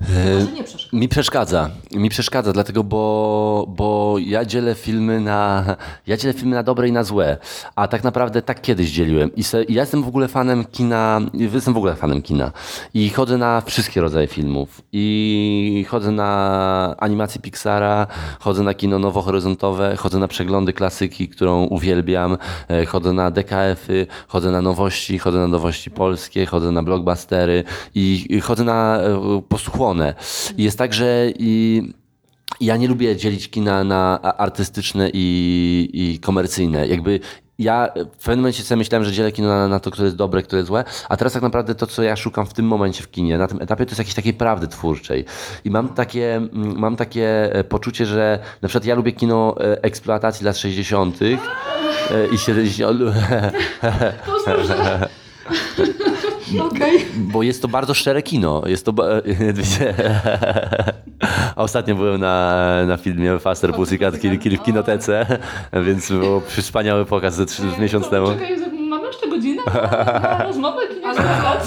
Może nie przeszkadza. Mi przeszkadza. Mi przeszkadza, dlatego, bo, bo ja dzielę filmy na. Ja dzielę filmy na dobre i na złe. A tak naprawdę tak kiedyś dzieliłem. I, se, i ja jestem w ogóle fanem kina. Jestem w ogóle fanem kina. I chodzę na wszystkie rodzaje filmów. I chodzę na animacje Pixara, chodzę na kino nowohoryzontowe, chodzę na przeglądy klasyki, którą uwielbiam, e, chodzę na DKF-y, chodzę na nowości, chodzę na nowości polskie, chodzę na blockbustery i, chodzę na e, jest tak, że i ja nie lubię dzielić kina na artystyczne i, i komercyjne. Jakby ja w pewnym momencie sobie myślałem, że dzielę kino na, na to, które jest dobre, które jest złe, a teraz tak naprawdę to, co ja szukam w tym momencie w kinie, na tym etapie, to jest jakiejś takiej prawdy twórczej. I mam takie, mm, mam takie e, poczucie, że na przykład ja lubię kino e, eksploatacji lat 60. e, i 70. Okej. Bo jest to bardzo szczere kino. Jest to. Ostatnio byłem na, na filmie Faster Pussycat Kill, Kill w kinotece, więc był wspaniały pokaz ze trzy, miesiąc temu. Czekaj, mamy jeszcze godzinę na, rozmowę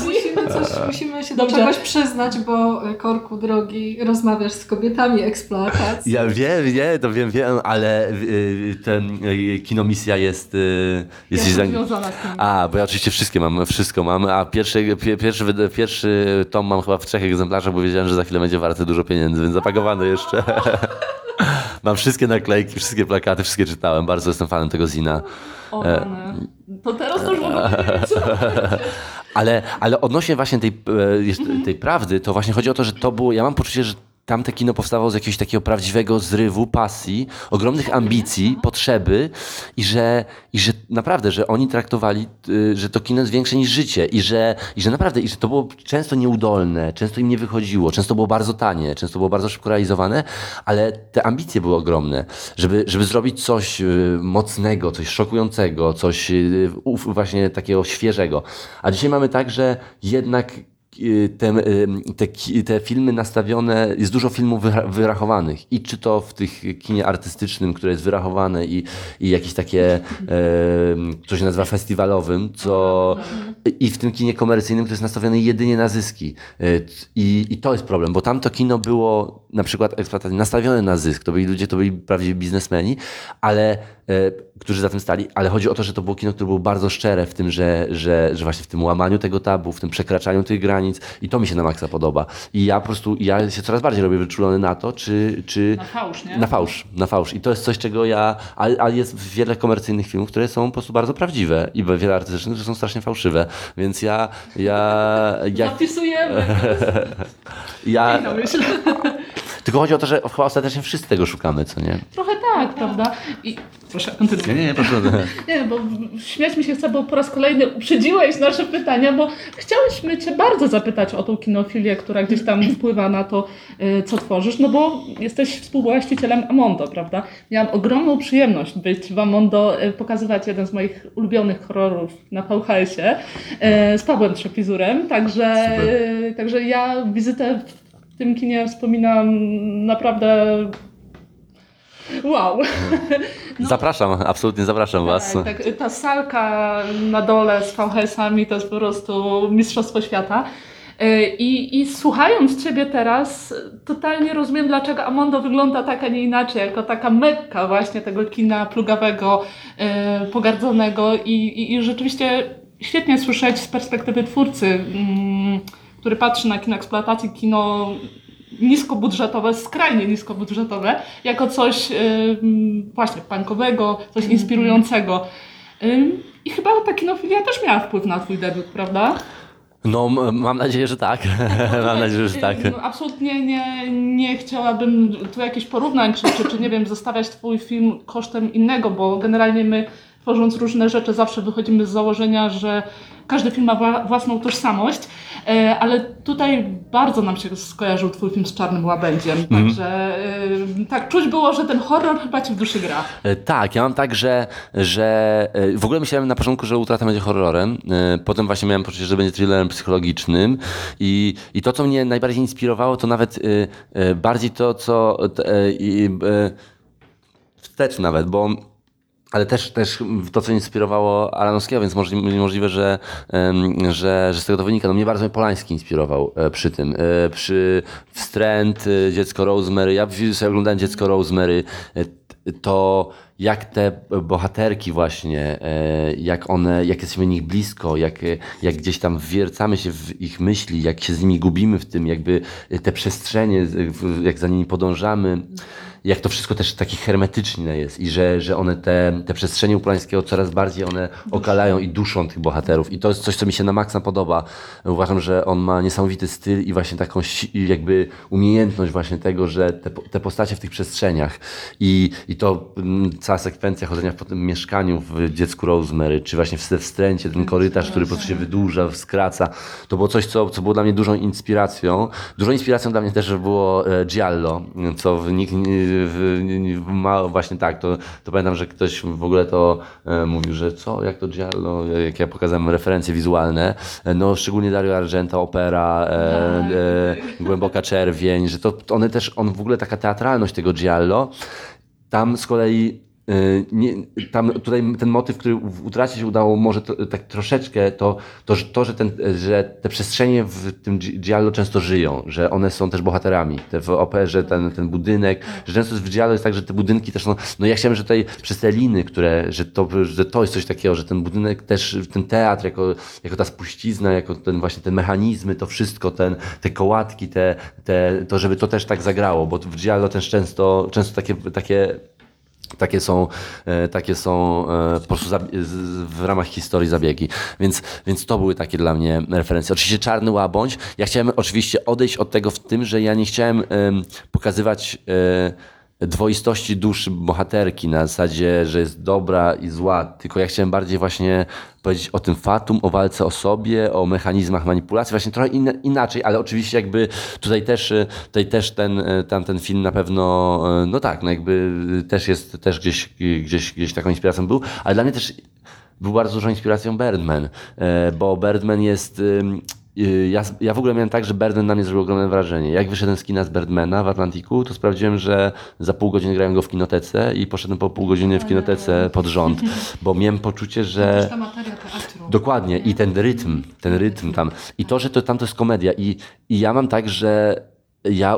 musimy, coś, musimy się do Dobrze. czegoś przyznać, bo e, Korku drogi, rozmawiasz z kobietami eksploatacji. Ja wiem, nie, to wiem, wiem, ale y, ten y, kinomisja jest. y, jest za- związana z tym. A, bo ja oczywiście wszystkie mam, wszystko mam, a pierwszy, pie, pierwszy, pierwszy tom mam chyba w trzech egzemplarzach, bo wiedziałem, że za chwilę będzie warte dużo pieniędzy, więc zapakowano jeszcze. mam wszystkie naklejki, wszystkie plakaty, wszystkie czytałem, bardzo jestem fanem tego zina. O, rany. To teraz to już w ogóle Ale, ale odnośnie właśnie tej, e, tej prawdy, to właśnie chodzi o to, że to było, ja mam poczucie, że tamte kino powstawało z jakiegoś takiego prawdziwego zrywu, pasji, ogromnych ambicji, potrzeby i że, i że naprawdę, że oni traktowali, y, że to kino jest większe niż życie i że, i że naprawdę, i że to było często nieudolne, często im nie wychodziło, często było bardzo tanie, często było bardzo szybko realizowane, ale te ambicje były ogromne, żeby, żeby zrobić coś y, mocnego, coś szokującego, coś y, właśnie takiego świeżego. A dzisiaj mamy tak, że jednak te, y, te, ki- te filmy nastawione, jest dużo filmów wyra- wyrachowanych i czy to w tych kinie artystycznym, które jest wyrachowane i, i jakieś takie, e, co się nazywa festiwalowym, co i w tym kinie komercyjnym, które jest nastawione jedynie na zyski. E, I, I to jest problem, bo tamto kino było na przykład nastawione na zysk, to byli ludzie, to byli prawdziwi biznesmeni, ale e, którzy za tym stali, ale chodzi o to, że to było kino, które było bardzo szczere w tym, że, że, że właśnie w tym łamaniu tego tabu, w tym przekraczaniu tych granic i to mi się na maksa podoba. I ja po prostu, ja się coraz bardziej robię wyczulony na to, czy... czy Na fałsz, nie? Na fałsz, na fałsz. I to jest coś, czego ja... Ale, ale jest wiele komercyjnych filmów, które są po prostu bardzo prawdziwe i wiele artystycznych, które są strasznie fałszywe. Więc ja... ja, ja, Zapisujemy. ja myśl. Tylko chodzi o to, że chyba ostatecznie wszyscy tego szukamy, co nie? Trochę tak, prawda? I proszę, kontynuuj. Nie, nie, proszę. Nie, bo śmiać mi się chce, bo po raz kolejny uprzedziłeś nasze pytania, bo chciałyśmy Cię bardzo zapytać o tą kinofilię, która gdzieś tam wpływa na to, y, co tworzysz, no bo jesteś współwłaścicielem Amondo, prawda? Miałam ogromną przyjemność być w Amondo, y, pokazywać jeden z moich ulubionych horrorów na VHS-ie y, z Pawłem Trzepizurem, także, Super. także ja wizytę w tym kinie wspominam naprawdę wow. Zapraszam, absolutnie zapraszam was. Tak, tak, ta salka na dole z VHS-ami to jest po prostu mistrzostwo świata. Yy, I, I słuchając Ciebie teraz, totalnie rozumiem, dlaczego Amondo wygląda tak, a nie inaczej, jako taka mekka właśnie tego kina plugawego, yy, pogardzonego i, i, i rzeczywiście świetnie słyszeć z perspektywy twórcy mm, który patrzy na kino eksploatacji, kino niskobudżetowe, skrajnie niskobudżetowe, jako coś ym, właśnie pankowego, coś inspirującego. Ym, I chyba ta kinofilia też miała wpływ na twój debiut, prawda? No, mam nadzieję, że tak. mam nadzieję, że tak. No, absolutnie nie, nie chciałabym tu jakichś porównań, czy, czy, czy nie wiem, zostawiać twój film kosztem innego, bo generalnie my tworząc różne rzeczy zawsze wychodzimy z założenia, że każdy film ma wła- własną tożsamość, e, ale tutaj bardzo nam się skojarzył twój film z Czarnym Łabędziem, Mhm. także e, tak, czuć było, że ten horror chyba ci w duszy gra. E, Tak, ja mam tak, że, że w ogóle myślałem na początku, że utrata będzie horrorem. Potem właśnie miałem poczucie, że będzie thrillerem psychologicznym. I, i to, co mnie najbardziej inspirowało, to nawet bardziej to, co wstecz nawet, bo ale też, też to, co inspirowało Aranowskiego, więc możliwe, że, że, że z tego to wynika. No mnie bardzo Polański inspirował e, przy tym. E, Przy Wstręt, e, Dziecko Rosemary. Ja sobie oglądałem Dziecko Rosemary. To jak te bohaterki właśnie, jak one, jak jesteśmy nich blisko, jak, jak gdzieś tam wwiercamy się w ich myśli, jak się z nimi gubimy w tym, jakby te przestrzenie, jak za nimi podążamy jak to wszystko też takie hermetyczne jest i że, że one te, te przestrzenie Upolańskiego coraz bardziej one okalają i duszą tych bohaterów. I to jest coś, co mi się na maksa podoba. Uważam, że on ma niesamowity styl i właśnie taką jakby umiejętność właśnie tego, że te, te postacie w tych przestrzeniach i, i to mm, cała sekwencja chodzenia po tym mieszkaniu w dziecku Rosemary, czy właśnie w wstręcie, ten korytarz, który po prostu się wydłuża, skraca, to było coś, co, co było dla mnie dużą inspiracją. Dużą inspiracją dla mnie też było e, Giallo, co w, nikt ma właśnie tak, to, to pamiętam, że ktoś w ogóle to e, mówił, że co, jak to Giallo, jak ja pokazałem referencje wizualne, e, no szczególnie Dario Argenta, opera, e, e, Głęboka Czerwień, że to one też, on w ogóle taka teatralność tego Giallo, tam z kolei nie, tam tutaj ten motyw, który w utracie się udało może to, tak troszeczkę, to, to, to że, ten, że te przestrzenie w tym gi- Giallo często żyją, że one są też bohaterami. Te w operze ten, ten budynek, że często w Giallo jest tak, że te budynki też są, no ja chciałem, że tutaj przez te liny, które, że to, że to jest coś takiego, że ten budynek też, ten teatr jako, jako ta spuścizna, jako ten właśnie te mechanizmy, to wszystko, ten, te kołatki, te, te, to żeby to też tak zagrało, bo w Giallo też często, często takie, takie takie są, e, takie są e, po prostu w ramach historii zabiegi. Więc, więc to były takie dla mnie referencje. Oczywiście Czarny Łabądź. Ja chciałem oczywiście odejść od tego w tym, że ja nie chciałem em, pokazywać e, dwoistości duszy bohaterki na zasadzie, że jest dobra i zła, tylko ja chciałem bardziej właśnie powiedzieć o tym fatum, o walce o sobie, o mechanizmach manipulacji, właśnie trochę inna, inaczej, ale oczywiście jakby tutaj też, e, tutaj też ten, e, tamten film na pewno, e, no tak, no jakby też jest, też gdzieś, gdzieś, gdzieś taką inspiracją był, ale dla mnie też był bardzo dużą inspiracją Birdman, bo Birdman jest... y, Ja, ja w ogóle miałem tak, że Birdman na mnie zrobił ogromne wrażenie. Jak wyszedłem z kina z Birdmana w Atlantiku, to sprawdziłem, że za pół godziny grałem go w kinotece i poszedłem po pół godziny w kinotece pod rząd, bo miałem poczucie, że... Też ta materia teatru. Dokładnie. I ten rytm, ten rytm tam. I to, że to tam to jest komedia. I, i ja mam tak, że ja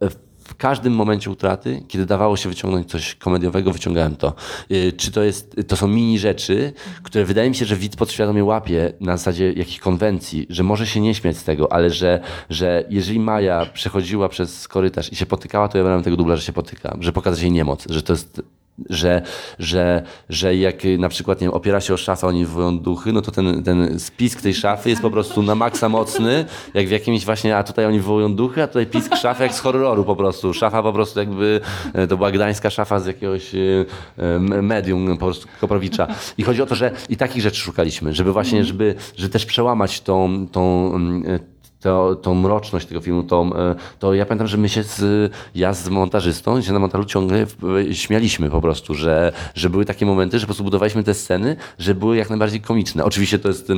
w każdym momencie utraty, kiedy dawało się wyciągnąć coś komediowego, wyciągałem to. Y, Czy to jest, to są mini rzeczy, które wydaje mi się, że widz podświadomie łapie na zasadzie jakichś konwencji, że może się nie śmiać z tego, ale że, że jeżeli Maja przechodziła przez korytarz i się potykała, to ja brałem tego dubla, że się potyka, że pokazać jej niemoc, że to jest że, że, że jak y, na przykład nie wiem, opiera się o szafę, oni wywołują duchy, no to ten, ten spisk tej szafy jest po prostu na maksa mocny, jak w jakimś właśnie, a tutaj oni wywołują duchy, a tutaj pisk szafy jak z horroru po prostu. Szafa po prostu jakby, e, to była gdańska szafa z jakiegoś e, medium po prostu Koprowicza. I chodzi o to, że i takich rzeczy szukaliśmy, żeby właśnie, żeby, żeby też przełamać tą, tą mm, e, to, tą mroczność tego filmu, tą, e, to ja pamiętam, że my się z, ja z montażystą się na montażu ciągle w- śmialiśmy po prostu, że, że były takie momenty, że po prostu budowaliśmy te sceny, że były jak najbardziej komiczne. Oczywiście to jest,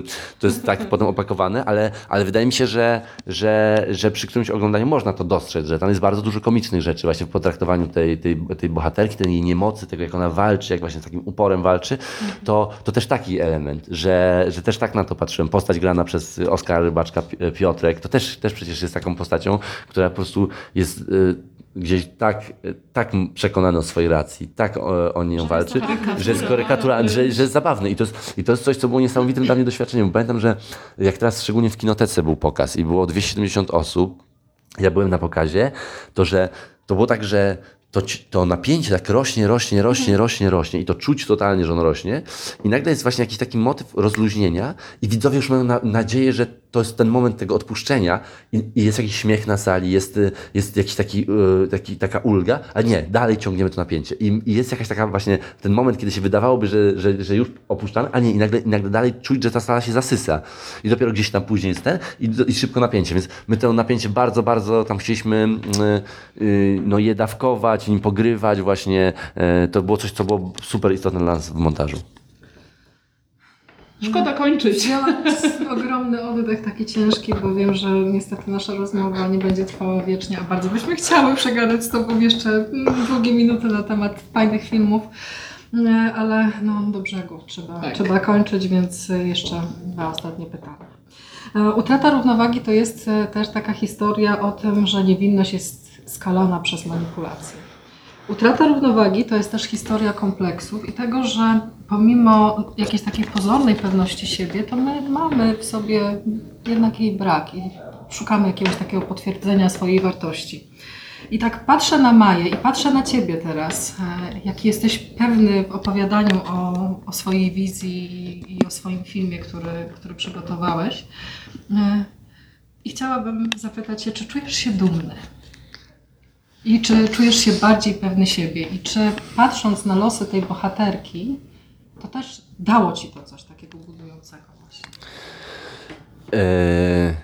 to jest tak potem opakowane, ale, ale wydaje mi się, że, że, że przy którymś oglądaniu można to dostrzec, że tam jest bardzo dużo komicznych rzeczy właśnie w potraktowaniu tej, tej, tej bohaterki, tej jej niemocy, tego jak ona walczy, jak właśnie z takim uporem walczy, to, to też taki element, że, że też tak na to patrzyłem. Postać grana przez Oskara Rybaczka Pi- Piotrek, to też, też przecież jest taką postacią, która po prostu jest y, gdzieś tak, tak przekonany o swojej racji, tak o, o nią walczy, że jest karykatura, że, że jest zabawny. I to jest, I to jest coś, co było niesamowitym dla mnie doświadczeniem. Pamiętam, że jak teraz szczególnie w kinotece był pokaz i było 270 osób, ja byłem na pokazie, to że to było tak, że to, to napięcie tak rośnie, rośnie, rośnie, rośnie, rośnie i to czuć totalnie, że ono rośnie i nagle jest właśnie jakiś taki motyw rozluźnienia i widzowie już mają na, nadzieję, że to jest ten moment tego odpuszczenia i, i jest jakiś śmiech na sali, jest, y, jest jakiś taki, y, taki, taka ulga, a nie, dalej ciągniemy to napięcie. I, i jest jakaś taka właśnie ten moment, kiedy się wydawałoby, że, że, że już opuszczamy, a nie, i nagle, i nagle dalej czuć, że ta sala się zasysa. I dopiero gdzieś tam później jest ten i, i szybko napięcie, więc my to napięcie bardzo, bardzo tam chcieliśmy y, y, no, je dawkować, nim pogrywać właśnie, y, to było coś, co było super istotne dla nas w montażu. Szkoda kończyć. Wzięłam ogromny oddech, taki ciężki, bo wiem, że niestety nasza rozmowa nie będzie trwała wiecznie, a bardzo byśmy chciały przegadać z Tobą jeszcze mm, długie minuty na temat fajnych filmów, E, ale no, do brzegu trzeba, Tak. trzeba kończyć, więc jeszcze dwa ostatnie pytania. E, Utrata równowagi to jest e, też taka historia o tym, że niewinność jest skalona przez manipulację. Utrata równowagi to jest też historia kompleksów i tego, że pomimo jakiejś takiej pozornej pewności siebie, to my mamy w sobie jednak jej brak i szukamy jakiegoś takiego potwierdzenia swojej wartości. I tak patrzę na Maję i patrzę na Ciebie teraz, e, jaki jesteś pewny w opowiadaniu o, o swojej wizji i, o swoim filmie, który, który przygotowałeś. E, I chciałabym zapytać Cię, czy czujesz się dumny? I czy czujesz się bardziej pewny siebie? I czy patrząc na losy tej bohaterki, to też dało ci to coś takiego budującego właśnie? Eee,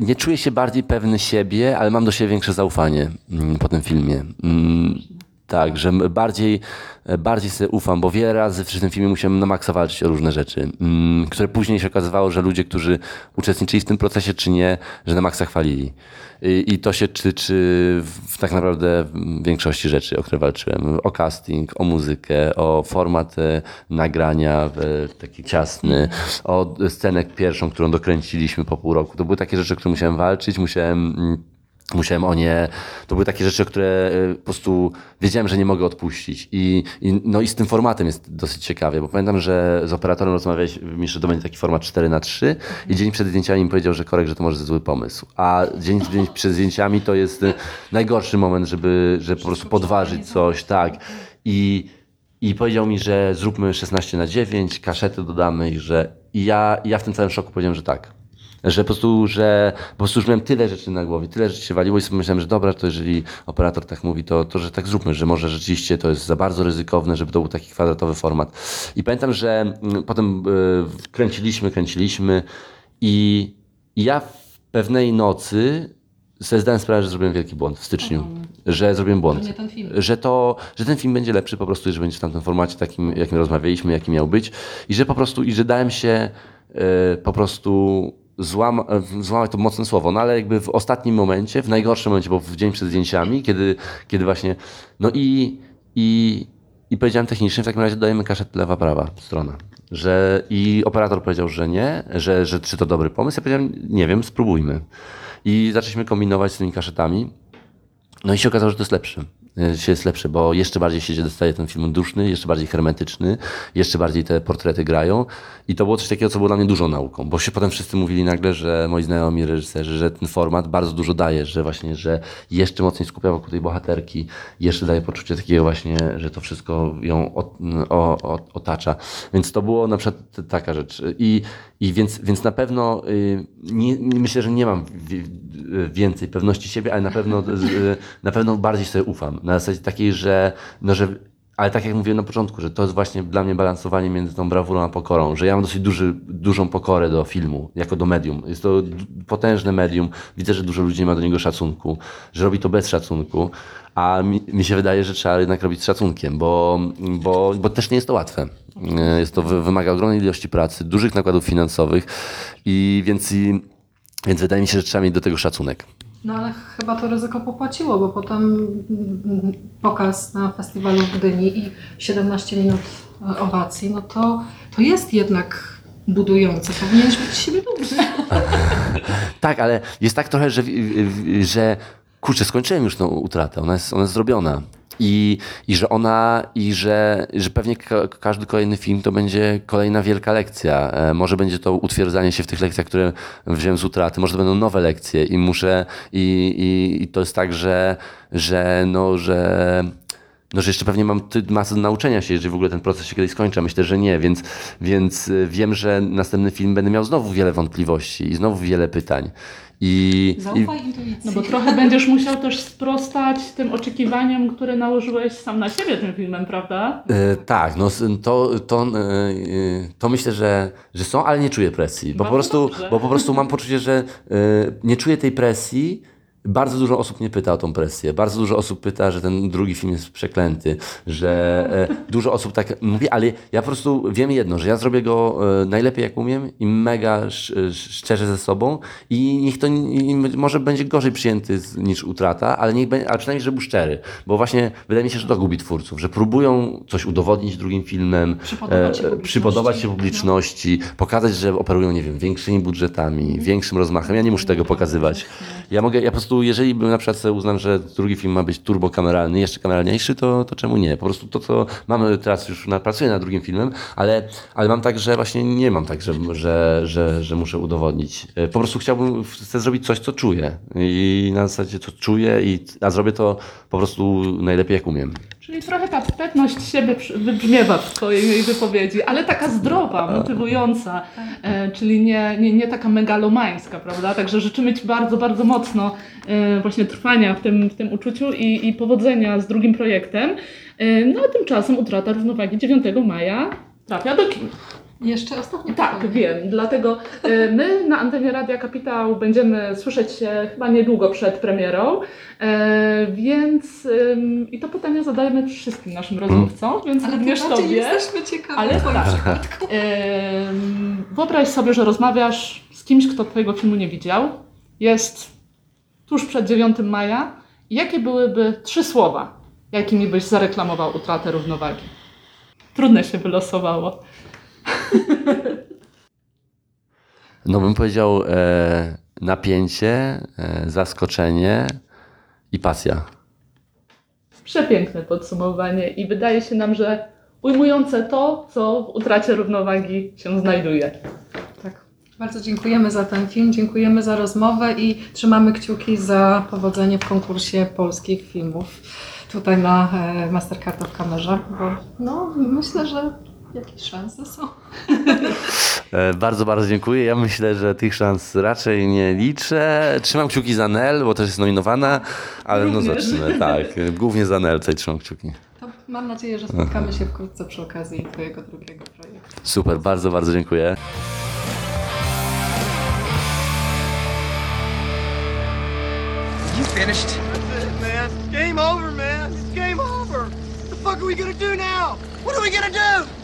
Nie czuję się bardziej pewny siebie, ale mam do siebie większe zaufanie mm, po tym filmie. Mm, Tak, że bardziej, e, bardziej sobie ufam, bo wiele razy przy tym filmie musiałem na maksa walczyć o różne rzeczy, mm, które później się okazywało, że ludzie, którzy uczestniczyli w tym procesie czy nie, że na maksa chwalili. I, i to się tyczy w, tak naprawdę większości rzeczy, o które walczyłem. O casting, o muzykę, o format e, nagrania e, taki ciasny, o scenę pierwszą, którą dokręciliśmy po pół roku. To były takie rzeczy, o które musiałem walczyć, musiałem... Musiałem o nie. To były takie rzeczy, które e, po prostu wiedziałem, że nie mogę odpuścić. I, i, no i z tym formatem jest dosyć ciekawie, bo pamiętam, że z operatorem rozmawialiśmy, że to będzie taki format 4 na 3 i dzień przed zdjęciami mi powiedział, że korek, że to może zły pomysł. A dzień, dzień przed zdjęciami to jest e, najgorszy moment, żeby, żeby po prostu podważyć coś, tak. I, i powiedział mi, że zróbmy 16 na 9, kaszety dodamy i że. I ja, ja w tym całym szoku powiedziałem, że tak. Że po prostu, że po prostu już miałem tyle rzeczy na głowie, tyle rzeczy się waliło i sobie myślałem, że dobra, to jeżeli operator tak mówi, to, to że tak zróbmy, że może rzeczywiście to jest za bardzo ryzykowne, żeby to był taki kwadratowy format. I pamiętam, że mm, potem y, kręciliśmy, kręciliśmy i, ja w pewnej nocy sobie zdałem sprawę, że zrobiłem wielki błąd w styczniu. Że zrobiłem błąd. Że. Że, to, że ten film będzie lepszy po prostu, że będzie w tamtym formacie takim, jakim rozmawialiśmy, jaki miał być. I że po prostu, i że dałem się e, po prostu złam, e, złamać to mocne słowo, no ale jakby w ostatnim momencie, w najgorszym momencie, bo w dzień przed zdjęciami, kiedy, kiedy właśnie, no i, i, i powiedziałem technicznie, w takim razie dajemy kaszetę lewa, prawa strona. Że, I operator powiedział, że nie, że, że czy to dobry pomysł. Ja powiedziałem, nie wiem, spróbujmy. I zaczęliśmy kombinować z tymi kaszetami. No i się okazało, że to jest lepsze. E, Się jest lepsze, bo jeszcze bardziej się dostaje ten film duszny, jeszcze bardziej hermetyczny, jeszcze bardziej te portrety grają. I to było coś takiego, co było dla mnie dużą nauką, bo się potem wszyscy mówili nagle, że moi znajomi reżyserzy, że ten format bardzo dużo daje, że właśnie, że jeszcze mocniej skupia wokół tej bohaterki, jeszcze daje poczucie takiego właśnie, że to wszystko ją ot, o, o, otacza. Więc to było na przykład taka rzecz. I, i więc, więc na pewno y, nie, myślę, że nie mam wi- więcej pewności siebie, ale na pewno, y, na pewno bardziej sobie ufam. Na zasadzie takiej, że, no, że ale tak jak mówiłem na początku, że to jest właśnie dla mnie balansowanie między tą brawurą a pokorą, że ja mam dosyć duży, dużą pokorę do filmu, jako do medium. Jest to potężne medium. Widzę, że dużo ludzi nie ma do niego szacunku, że robi to bez szacunku, a mi, mi się wydaje, że trzeba jednak robić z szacunkiem, bo, bo, bo też nie jest to łatwe. E, Jest to, wy- wymaga ogromnej ilości pracy, dużych nakładów finansowych i więc, więc wydaje mi się, że trzeba mieć do tego szacunek. No ale chyba to ryzyko popłaciło, bo potem mm, pokaz na festiwalu w Gdyni i 17 minut e, owacji, no to, to jest jednak budujące. Powinieneś być siebie dumny. Tak, ale jest tak trochę, że, że kurczę, skończyłem już tą utratę, ona jest, ona jest zrobiona. I, I że ona, i że, że pewnie ka każdy kolejny film to będzie kolejna wielka lekcja. E, może będzie to utwierdzanie się w tych lekcjach, które wziąłem z utraty, może to będą nowe lekcje i muszę, i, i, i to jest tak, że, że, no, że no, że jeszcze pewnie mam masę do nauczenia się, jeżeli w ogóle ten proces się kiedyś skończy. Myślę, że nie, więc, więc y, wiem, że następny film będę miał znowu wiele wątpliwości i znowu wiele pytań. I, i Zaufaj intuicji. No bo trochę będziesz musiał też sprostać tym oczekiwaniom, które nałożyłeś sam na siebie tym filmem, prawda? E, tak, no to, to, e, e, to myślę, że, że są, ale nie czuję presji. Bo po, prostu, dobrze. bo po prostu mam poczucie, że e, nie czuję tej presji. Bardzo dużo osób mnie pyta o tą presję. Bardzo dużo osób pyta, że ten drugi film jest przeklęty, że e, dużo osób tak mówi, ale ja po prostu wiem jedno, że ja zrobię go e, najlepiej jak umiem i mega sz, sz- szczerze ze sobą i niech to może będzie gorzej przyjęty niż utrata, ale, niech, ale przynajmniej, żeby był szczery. Bo właśnie wydaje mi się, że to gubi twórców, że próbują coś udowodnić drugim filmem, Przypodobać się e, publiczności. przypodobać się publiczności, pokazać, że operują, nie wiem, większymi budżetami, większym rozmachem. Ja nie muszę tego pokazywać. Ja mogę, ja po prostu, jeżeli bym na przykład uznam, że drugi film ma być turbokameralny, jeszcze kameralniejszy, to, to czemu nie? Po prostu to, co mamy teraz już, na, pracuję nad drugim filmem, ale, ale mam tak, że właśnie nie mam tak, że, że, że, że muszę udowodnić. E, Po prostu chciałbym, chcę zrobić coś, co czuję i na zasadzie, co czuję, i, a zrobię to po prostu najlepiej, jak umiem. Czyli trochę ta pewność siebie wybrzmiewa w twojej wypowiedzi, ale taka zdrowa, motywująca, e, czyli nie, nie, nie taka megalomańska, prawda? Także życzymy Ci bardzo, bardzo mocno e, właśnie trwania w tym, w tym uczuciu i, i powodzenia z drugim projektem. E, no a tymczasem utrata równowagi 9 maja trafia do kin. Jeszcze ostatnie Tak, pytanie. wiem. Dlatego e, my na antenie Radia Kapitał będziemy słyszeć się chyba niedługo przed premierą, e, więc i to pytanie zadajemy wszystkim naszym rozmówcom, więc Ale również bardziej Tobie. jesteśmy ciekawi Ale tak. Ym, Wyobraź sobie, że rozmawiasz z kimś, kto Twojego filmu nie widział. Jest tuż przed 9 maja. Jakie byłyby trzy słowa, jakimi byś zareklamował utratę równowagi? Trudne się wylosowało. No bym powiedział e, napięcie, e, zaskoczenie i pasja. Przepiękne podsumowanie i wydaje się nam, że ujmujące to, co w utracie równowagi się znajduje. Tak. Bardzo dziękujemy za ten film, dziękujemy za rozmowę i trzymamy kciuki za powodzenie w konkursie polskich filmów tutaj na e, Mastercarda w kamerze, bo no, myślę, że jakieś szanse są. E, bardzo, bardzo dziękuję. Ja myślę, że tych szans raczej nie liczę. Trzymam kciuki za Nel, bo też jest nominowana, ale no Również. zobaczymy. Tak, głównie za Nel tutaj trzymam kciuki. To mam nadzieję, że spotkamy się wkrótce przy okazji Twojego drugiego projektu. Super, bardzo, bardzo dziękuję. You finished? That's it, man. Game over, man. It's game over. What the fuck are we gonna do now? What are we gonna do?